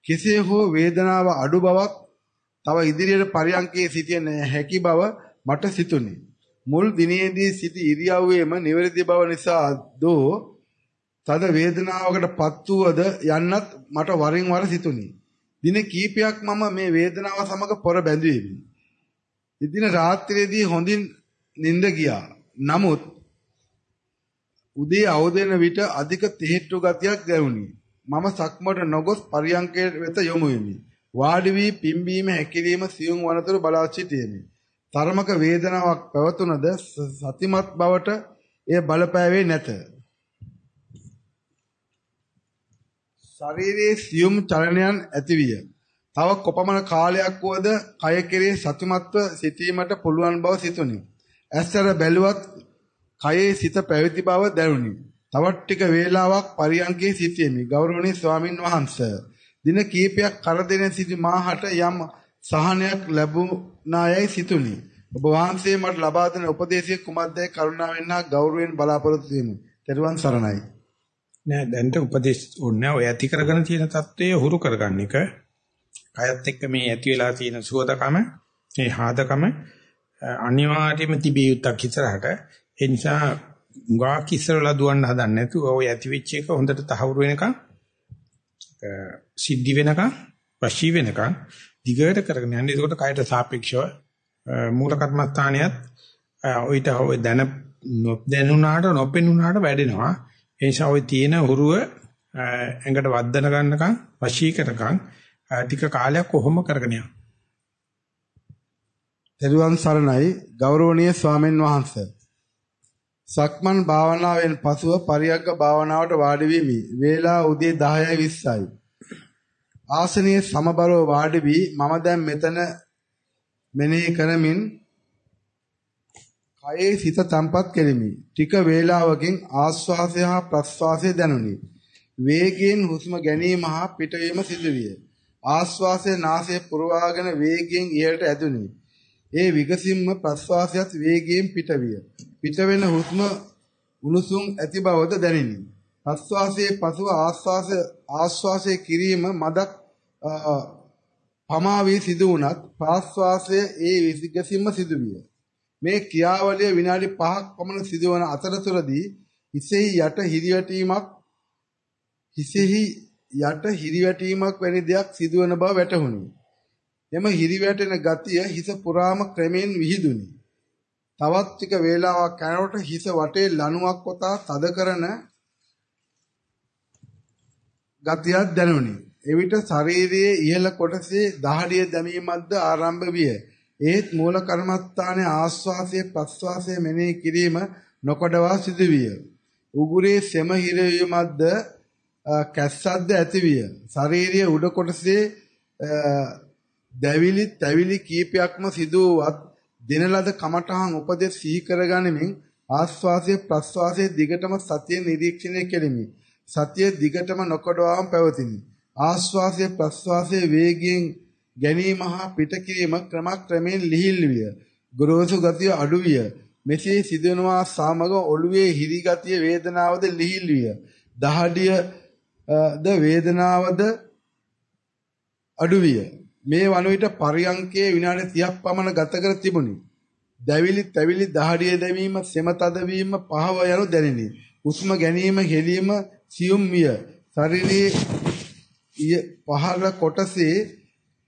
කෙසේ හෝ වේදනාව අඩු බවක් තව ඉදිරියට පරියන්කේ සිටිය හැකි බව මට සිතුනි. මුල් දිනේදී සිටි ඉරියව්වේම නිවැරදි බව නිසා දෝ තද වේදනාවකට පත් වූද යන්නත් මට වරින් වර සිතුනි. දින කීපයක් මම මේ වේදනාව සමග පොර බැඳුවෙමි. ඉදින රාත්‍රියේදී හොඳින් නිින්ද ගියා. නමුත් උදේ අවදෙන විට අධික තෙහෙට්ටු ගතියක් දැනුනි. මම සක්මට නොගොස් පරියංකයට වෙත යොමු වෙමි. වාඩි වී පිම්බීම හැකිලිම සියුම් වනතුරු බලා සිටියෙමි. තරමක වේදනාවක් පැවතුනද සතිමත් බවට එය බලපෑවේ නැත. ශරීරයේ සියුම් චලනයන් ඇතිවිය. තව කොපමණ කාලයක් වුවද කය කෙරේ සතුටුමත්ව සිටීමට පුළුවන් බව සිතුනි. ඇස්සර බැලුවත් කයේ සිත පැවති බව දැනුනි. තවත් ටික වේලාවක් පරියන්කේ සිටියෙමි. ගෞරවනීය ස්වාමින් වහන්සේ. දින කීපයක් කරදෙන සිටි මාහට යම් සහනයක් ලැබුණායයි සිතුනි. ඔබ වහන්සේ මට ලබා දෙන උපදේශය කුමක්දයි කරුණාවෙන් හා ගෞරවයෙන් බලාපොරොත්තු වෙමි. ත්වන් සරණයි. නෑ දැන්ට උපදේශ ඕනේ ඔය ඇති කරගෙන තියෙන தত্ত্বය හුරු කරගන්න එක කයත් එක්ක මේ ඇති වෙලා තියෙන සුවදකම මේ හාදකම අනිවාර්යයෙන්ම තිබිය යුත්තක් ඉතරහට ඒ නිසා ගාක් ඉස්සරලා දුවන්න හදන්නේ නැතුව ඔය ඇති වෙච්ච එක හොඳට තහවුරු වෙනකන් සිද්ධි වෙනකන් වශී වෙනකන් දිගට කරගෙන යන්න. ඒකට කයට සාපේක්ෂව මූල කර්මස්ථානියත් ඔయిత ඔය දැන නොදැනුණාට නොපෙනුණාට වැඩෙනවා. ඒ නිසා ওই තියෙන හුරුව ඇඟට වද්දන ගන්නකම් වශී කරකම් ටික කාලයක් කොහොම කරගෙන යනවා. තෙරුවන් සරණයි ගෞරවනීය ස්වාමීන් වහන්සේ. සක්මන් භාවනාවෙන් පසුව පරියග්ග භාවනාවට වාඩි වෙමි. වේලා උදේ 10යි 20යි. ආසනයේ සමබරව වාඩි වී මම දැන් මෙතන මෙනෙහි කරමින් කයේ සිත තම්පත් කෙලිමි. ටික වේලාවකින් ආශ්වාසය හා ප්‍රශ්වාසය දැනුනි. වේගයෙන් හුස්ම ගැනීම හා පිටවීම සිදුවිය. ආශ්වාසය නාසය පුරවාගෙන වේගයෙන් ඉහළට ඇදුනි. ඒ විගසින්ම ප්‍රශ්වාසයත් වේගයෙන් පිටවිය. පිටවෙන හුස්ම උණුසුම් ඇති බවද දැනිනි. ප්‍රශ්වාසයේ පසුව ආශ්වාස ආශ්වාසයේ කිරීම මදක් පමා වී සිදු වුණත් ප්‍රාශ්වාසය ඒ විගසින්ම සිදුවිය. මේ ක්‍රියාවලිය විනාඩි 5ක් පමණ සිදුවන අතරතුරදී හිසෙහි යට හිරිවැටීමක් හිසෙහි යට හිරිවැටීමක් වැනි දෙයක් සිදුවන බව වැටහුණි. එම හිරිවැටෙන ගතිය හිස පුරාම ක්‍රමෙන් විහිදුනි. තවත් ටික වේලාවක් යනකොට හිස වටේ ලණුවක් වතා තද කරන ගතියක් දැනුනි. එවිට ශරීරයේ ඉහළ කොටසේ දහඩිය දැමීමක්ද ආරම්භ විය. ඒත් මූල කර්මස්ථානයේ ආස්වාසය ප්‍රස්වාසය මෙනෙහි කිරීම නොකඩවා සිදුවිය. උගුරේ සෙම හිරවීමක්ද කැස්සක්ද ඇතිවිය. ශාරීරිය උඩ කොටසේ දැවිලි තැවිලි කීපයක්ම සිදුවත් දින ලද කමඨහන් උපදෙස් සිහි කරගනිමින් ආස්වාසයේ ප්‍රස්වාසයේ දිගටම සතිය නිරීක්ෂණය කෙලිමි. සතිය දිගටම නොකඩවාම පැවතිනි. ආස්වාසයේ ප්‍රස්වාසයේ වේගයෙන් ගැනීම හා පිටකිරීම ක්‍රමක්‍රමයෙන් ලිහිල් විය. ගොරෝසු ගතිය අඩු විය. මෙසේ සිදුවනවා සමග ඔළුවේ හිරි ගතිය වේදනාවද ලිහිල් විය. දහඩිය ද වේදනාවද අඩු විය. මේ වන විට පරියංකයේ විනාඩි 30ක් පමණ ගත කර තිබුණි. දැවිලි තැවිලි දහඩිය දැමීම සෙම තදවීම පහව යනු දැනිනි. හුස්ම ගැනීම හෙලීම සියුම් විය. ශරීරයේ පහළ කොටසේ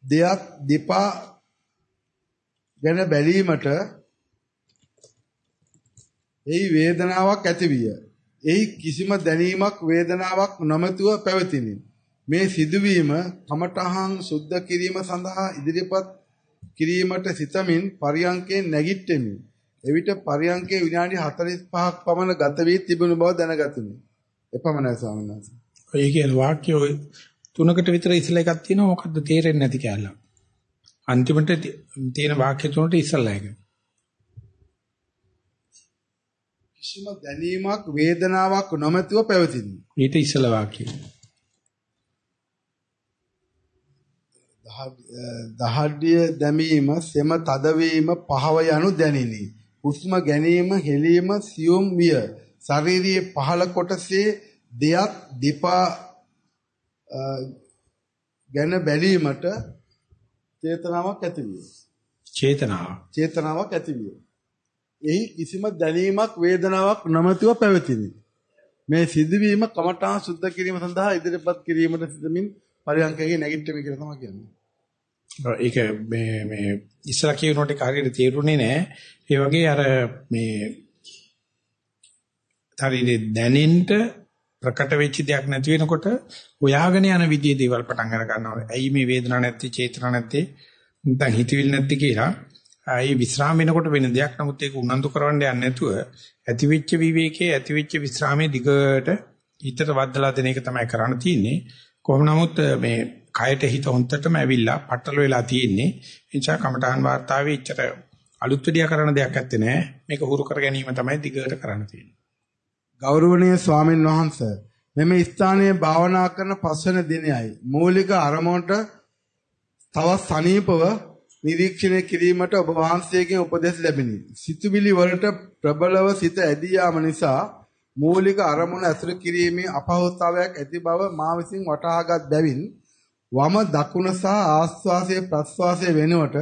දෙයක් දෙපා ගැන බැලීමට එහි වේදනාවක් ඇතිවිය. එහි කිසිම දැනීමක් වේදනාවක් නොමැතුව පැවතිනි. මේ සිදුවීම කමඨහං සුද්ධ කිරීම සඳහා ඉදිරිපත් කිරීමට සිතමින් පරියංකේ නැගිට්ටෙමි. එවිට පරියංකේ විනාඩි 45ක් පමණ ගත වී තිබුණු බව දැනගතුනි. එපමණයි ස්වාමීන් වහන්සේ. ඔය කියන වාක්‍ය ඔය තුනකට විතර ඉස්සලා එකක් තියෙනවා මොකද්ද තේරෙන්නේ නැති කියලා. අන්තිමට තියෙන වාක්‍ය තුනට ඉස්සලා එක. කිසිම දැනීමක් වේදනාවක් නොමැතිව පැවතිනි. ඊට ඉස්සලා වාක්‍යය. දහඩිය දැමීම සෙම තදවීම පහව යනු දැනිනි. හුස්ම ගැනීම හෙලීම සියුම් විය. ශාරීරියේ පහළ කොටසේ දෙයක් දෙපා ගැන බැලීමට චේතනාවක් ඇති. චේතනාව. චේතනාවක් ඇති. එහි කිසිම දැනීමක් වේදනාවක් නොමැතිව පැවතිනි. මේ සිදුවීම කමඨා සුද්ධ කිරීම සඳහා ඉදිරිපත් කිරීමට සිදමින් පරියන්කයේ නැගිටින්න කියලා තමයි කියන්නේ. ඒක මේ මේ ඉස්සලා කියනකොට හරියට තේරුනේ නැහැ. ඒ වගේ අර මේ ශරීරේ දැනෙන්න ප්‍රකට වෙච්ච දෙයක් නැති වෙනකොට හොයාගෙන යන විදිහේ දේවල් පටන් අර ගන්නවා. ඇයි මේ වේදනාවක් නැත්තේ, චේතනා නැත්තේ, නැත්නම් හිතවිලි නැත්තේ කියලා. ආයේ විස්රාම වෙනකොට වෙන දෙයක්. නමුත් ඒක උනන්දු කරවන්න යන්නේ නැතුව ඇතිවෙච්ච විවේකයේ ඇතිවෙච්ච විස්රාමයේ දිගට හිතට වදලා දෙන එක තමයි කරන්න තියෙන්නේ. කොහොම නමුත් මේ කයට හිත හොන්තටම ඇවිල්ලා පట్టල වෙලා තියෙන්නේ. ඒ නිසා කමඨාන් වාර්තාවේ ඉච්චර අලුත් විදියා කරන දෙයක් නැත්තේ නෑ. මේක හුරු කර ගැනීම තමයි දිගට කරන්න තියෙන්නේ. ගෞරවනීය ස්වාමීන් වහන්ස මෙම ස්ථානයේ භාවනා කරන පස්වන දිනයයි මූලික අරමුණට තවත් සනීපව නිරීක්ෂණය කිරීමට ඔබ වහන්සේගෙන් උපදෙස් ලැබිනි. සිතුවිලි වලට ප්‍රබලව සිත ඇදී යාම නිසා මූලික අරමුණ ඇසුරු කිරීමේ අපහසුතාවයක් ඇති බව මා විසින් වටහාගත් බැවින් වම දකුණ සහ ආස්වාසයේ ප්‍රස්වාසයේ වෙනුවට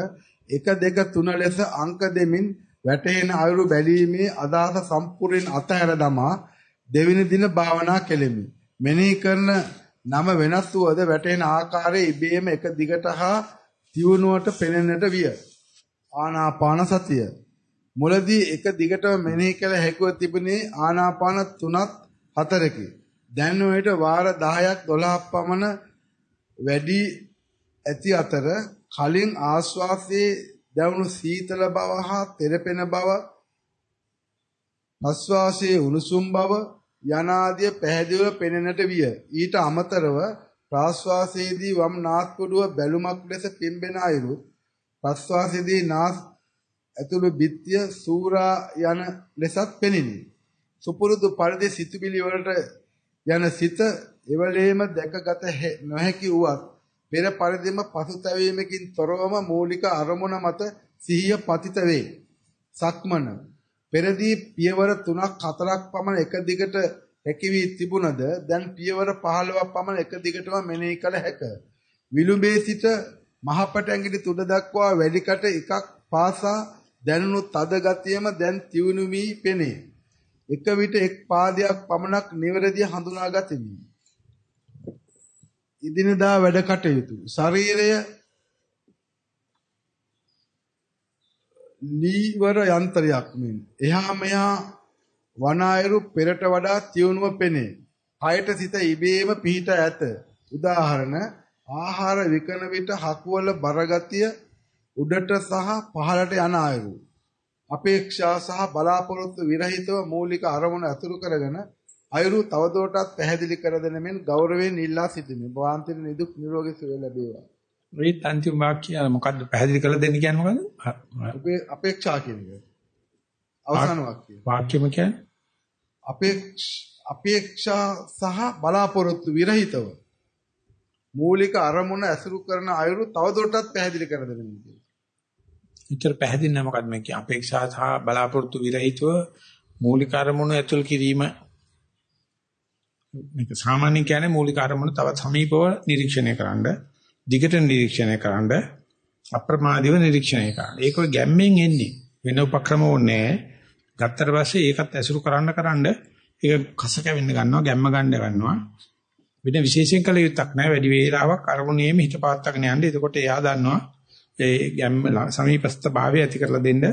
1 2 3 ලෙස අංක දෙමින් වැටෙන අයුරු බැලීමේ අදහස සම්පූර්ණ අතහැර දමා දෙවෙනි දින භාවනා කෙලෙමි. මෙනෙහි කරන නම වෙනස් වූද වැටෙන ආකාරයේ ඉබේම එක දිගට හා තියුණුවට පෙනෙන්නට විය. ආනාපාන සතිය. මුලදී එක දිගටම මෙනෙහි කළ හැකිව තිබුණේ ආනාපාන 3ත් 4කි. දැන් ඔයට වාර 10ක් 12ක් පමණ වැඩි ඇති අතර කලින් ආශ්වාසයේ දැවුණු සීතල බව හා තෙරපෙන බව ආශ්වාසයේ උණුසුම් බව යනාදිය පැහැදිලිව පෙනෙනට විය. ඊට අමතරව ප්‍රාශ්වාසයේදී වම් නාස්පුඩුව බැලුමක් ලෙස පිම්බෙන අයුරු ප්‍රශ්වාසයේදී නාස් ඇතුළු බිත්තිය සූරා යන ලෙසත් පෙනිනි. සුපුරුදු පරිදි සිතුවිලි වලට යන සිත එවලේම දැකගත නොහැකි වුවත් පෙර පරිදිම පසුතැවීමකින් තොරවම මූලික අරමුණ මත සිහිය පතිත වේ. සක්මන පෙරදී පියවර 3ක් 4ක් පමණ එක දිගට හැකි වී තිබුණද දැන් පියවර 15ක් පමණ එක දිගටම මෙනෙහි කළ හැක. විලුඹේ සිට මහපට ඇඟිලි තුඩ දක්වා වැඩිකට එකක් පාසා දැනුණු තද ගතියම දැන් තියුණු වී පෙනේ. එක විට එක් පාදයක් පමණක් නිවැරදිව හඳුනා ගතිමි. ඉදිනදා වැඩ කටයුතු ශරීරය ලීවර යන්ත්‍රයක් මෙන් එහා මෙහා වනායරු පෙරට වඩා තියුණුව පෙනේ. කයට සිත ඉබේම පිහිට ඇත. උදාහරණ ආහාර විකන විට හකුවල බරගතිය උඩට සහ පහළට යන අයුරු. අපේක්ෂා සහ බලාපොරොත්තු විරහිතව මූලික අරමුණ අතුරු කරගෙන අයුරු තවදුරටත් පැහැදිලි කර දෙන මෙන් ගෞරවයෙන් ඉල්ලා සිටිමි. වාන්තිර නිදුක් නිරෝගී සුවය ලැබේවා. මේ අන්තිම වාක්‍යය මොකද්ද පැහැදිලි කරලා දෙන්න කියන්නේ මොකද්ද? අපේ අපේක්ෂා කියන එක. අවසාන වාක්‍යය. වාක්‍යෙම කියන්නේ අපේක්ෂා සහ බලාපොරොත්තු විරහිතව මූලික අරමුණ ඇසුරු කරන අයුරු තවදුරටත් පැහැදිලි කර දෙන්න. ඉතර පැහැදිලි නැහැ මොකද්ද මේ කියන්නේ අපේක්ෂා සහ බලාපොරොත්තු විරහිතව මූලික අරමුණ ඇතුල් කිරීම මේක සාමාන්‍ය කියන්නේ මූලික අරමුණ තවත් සමීපව නිරීක්ෂණය කරන්න, දිගට නිරීක්ෂණය කරන්න, අප්‍රමාදීව නිරීක්ෂණය කරන්න. ඒක ගැම්මෙන් එන්නේ. වෙන උපක්‍රම ඕනේ ගත්තට පස්සේ ඒකත් ඇසුරු කරන්න කරන්න ඒක කස කැවෙන්න ගන්නවා ගැම්ම ගන්න ගන්නවා. වෙන විශේෂයෙන් කළ යුත්තක් නැහැ වැඩි වේලාවක් අරමුණේම හිත පාත්තගෙන යන්න. එතකොට එයා දන්නවා ඒ ගැම්ම සමීපස්ත භාවය ඇති කරලා දෙන්න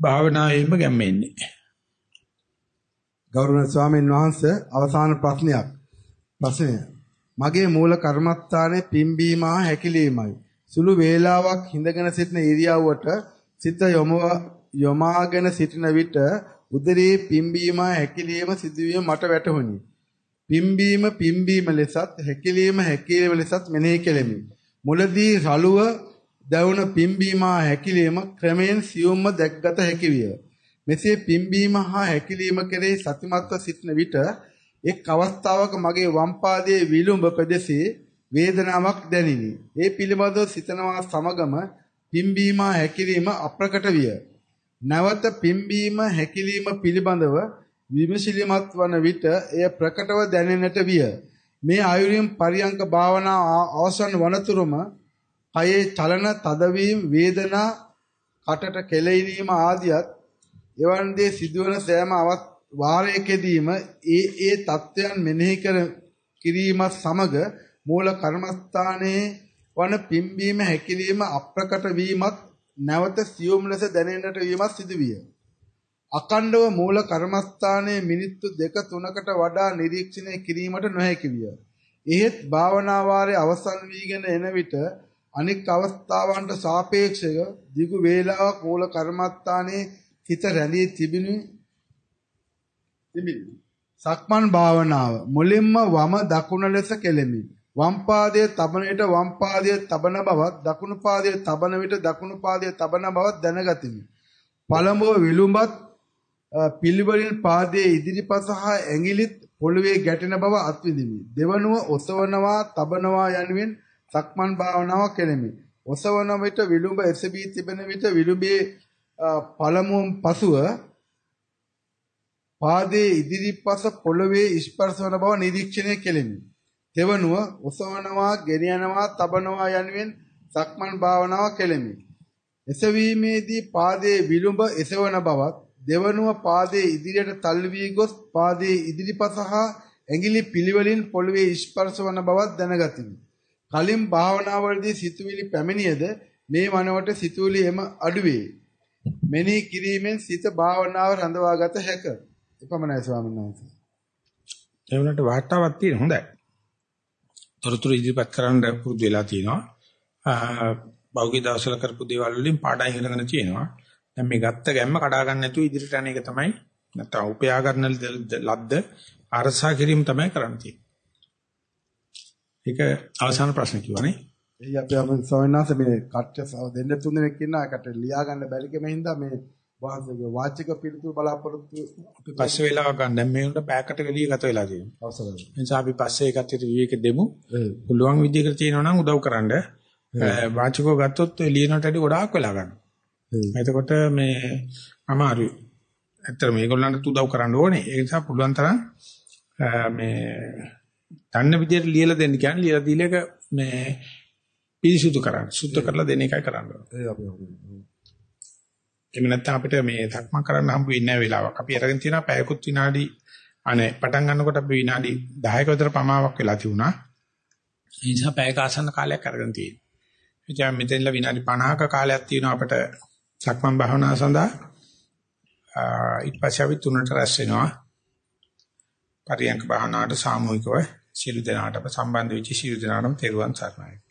භාවනාවෙන්ම ගැම්ම එන්නේ. ගෞරවනීය ස්වාමීන් වහන්සේ අවසාන ප්‍රශ්නයක් ප්‍රශ්නය මගේ මූල කර්මස්ථානයේ පිම්බීමා හැකිලීමයි සුළු වේලාවක් හිඳගෙන සිටින ඉරියව්වට සිත යොමාගෙන සිටින විට උදරයේ පිම්බීම හැකිලිම සිදුවීම මට වැටහුණි. පිම්බීම පිම්බීම ලෙසත් හැකිලිම හැකිලිම ලෙසත් මෙනෙහි කෙලෙමි. මුලදී රළුව දැවුන පිම්බීම හැකිලිම ක්‍රමයෙන් සියුම්ව දැක්ගත හැකි විය. මෙසේ පිම්බීම හා හැකිලිම කෙරෙහි සතිමත්ව සිටින විට එක් අවස්ථාවක මගේ වම් පාදයේ විලුඹ ප්‍රදේශයේ වේදනාවක් දැනිනි. ඒ පිළිබඳව සිතනවා සමගම පිම්බීම හැකිලිම අප්‍රකට විය. නැවත පිම්බීම හැකිලිම පිළිබඳව විමසිලිමත් වන විට එය ප්‍රකටව දැනෙන්නට විය. මේ ආයුරියම් පරියංක භාවනා අවසන් වනතුරුම කයේ චලන තදවීම වේදනා කටට කෙලෙීම ආදියත් එවන් දේ සිදුවන සෑම වාරයකදීම ඒ ඒ தත්වයන් මෙනෙහි කර කිරීමත් සමග මූල කර්මස්ථානයේ වන පිම්බීම හැකිලිම අප්‍රකට වීමත් නැවත සියුම් ලෙස දැනෙන්නට වීමත් සිදුවිය. අකණ්ඩව මූල කර්මස්ථානයේ මිනිත්තු දෙක තුනකට වඩා නිරීක්ෂණය කිරීමට නොහැකි විය. එහෙත් භාවනා වාරයේ අවසන් වීගෙන එන විට අනික් අවස්ථාවන්ට සාපේක්ෂව දිගු වේලාවක් මූල කර්මස්ථානයේ හිත රැඳී තිබුණු තිබිනි. සක්මන් භාවනාව මුලින්ම වම දකුණ ලෙස කෙලෙමි. වම් පාදයේ තබන විට වම් පාදයේ තබන බවත් දකුණු පාදයේ තබන විට දකුණු පාදයේ තබන බවත් දැනගතිමි. පළමුව විලුඹත් පිළිවෙලින් පාදයේ ඉදිරිපස හා ඇඟිලිත් පොළවේ ගැටෙන බව අත්විඳිමි. දෙවනුව ඔසවනවා, තබනවා යනුවෙන් සක්මන් භාවනාව කෙරෙමි. ඔසවන විට විලුඹ එසවි තිබෙන විට විලුඹේ පළමුව පසුව පාදයේ ඉදිරිපස පොළවේ ස්පර්ශ වන බව නිරීක්ෂණය කෙලෙමි. තෙවනුව ඔසවනවා, ගෙන යනවා, තබනවා යනුවෙන් සක්මන් භාවනාව කෙලෙමි. එසවීමේදී පාදයේ විලුඹ එසවන බවත්, දෙවනුව පාදයේ ඉදිරියට තල්ලු වී ගොස් පාදයේ ඉදිරිපස හා ඇඟිලි පිළිවෙලින් පොළවේ ස්පර්ශ වන බවත් දැනගතිමි. කලින් භාවනාවලදී සිතුවිලි පැමිණියද මේ වනවට සිතුවිලි එම අඩුවේ. මෙනෙහි කිරීමෙන් සිත භාවනාව රඳවාගත හැක. එපමණයි ස්වාමීන් වහන්සේ. ඒ වුණාට වාතාවක් තියෙන හොඳයි. තොරතුරු ඉදිරිපත් කරන්න පුරුදු වෙලා තියෙනවා. බෞද්ධ දවසල කරපු දේවල් වලින් පාඩම් ඉගෙනගෙන තියෙනවා. දැන් මේ ගත්ත ගැම්ම කඩා ගන්න නැතුව ඉදිරියට යන එක තමයි නැත්නම් උපයා ගන්න ලද්ද අරසා කිරීම තමයි කරන්න තියෙන්නේ. ඒක අවසාන ප්‍රශ්න කිව්වනේ. එයි අපි අපේ ස්වාමීන් වහන්සේ මේ කට්ටිය දෙන්න තුන් දෙනෙක් ඉන්නා එකට ලියා ගන්න බැරි කෙම හින්දා මේ වහන්සේගේ වාචික පිළිතුරු බලාපොරොත්තු අපි පස්සේ වෙලාවක් ගන්න දැන් මේ උන්ට පැයකට ගලිය ගත වෙලා තියෙනවා. අවසරයි. නිසා අපි පස්සේ ඒකට විවේක දෙමු. පුළුවන් විදිහකට තියෙනවා නම් උදව් කරන්න. වාචිකව ගත්තොත් ලියනට වඩා ගොඩාක් වෙලා ගන්නවා. එතකොට මේ අමාරුයි. ඇත්තට මේගොල්ලන්ට උදව් කරන්න ඕනේ. ඒ නිසා පුළුවන් තරම් මේ දන්න විදිහට ලියලා දෙන්න කියන්නේ ලියලා දීලක මේ පිරිසුදු කරන්න. සුද්ධ කරලා දෙන එකයි කරන්න ඕනේ. එහෙම නැත්නම් අපිට මේ සක්මන් කරන්න හම්බ වෙන්නේ නැහැ වෙලාවක්. අපි අරගෙන තියෙනවා පැයකුත් විනාඩි අනේ පටන් ගන්නකොට අපි විනාඩි 10ක විතර පමාවක් වෙලා තිබුණා. ඒ නිසා පැයක ආසන්න කාලයක් අරගෙන තියෙනවා. එචා මෙතනලා විනාඩි 50ක කාලයක් තියෙනවා අපිට සක්මන් භාවනාව සඳහා. ඊට පස්සේ අපි තුනට රැස් වෙනවා. පරියන්ක භාවනාවට සාමූහිකව සියලු දෙනාටම සම්බන්ධ වෙච්ච සියලු දෙනාටම තෙරුවන් සරණයි.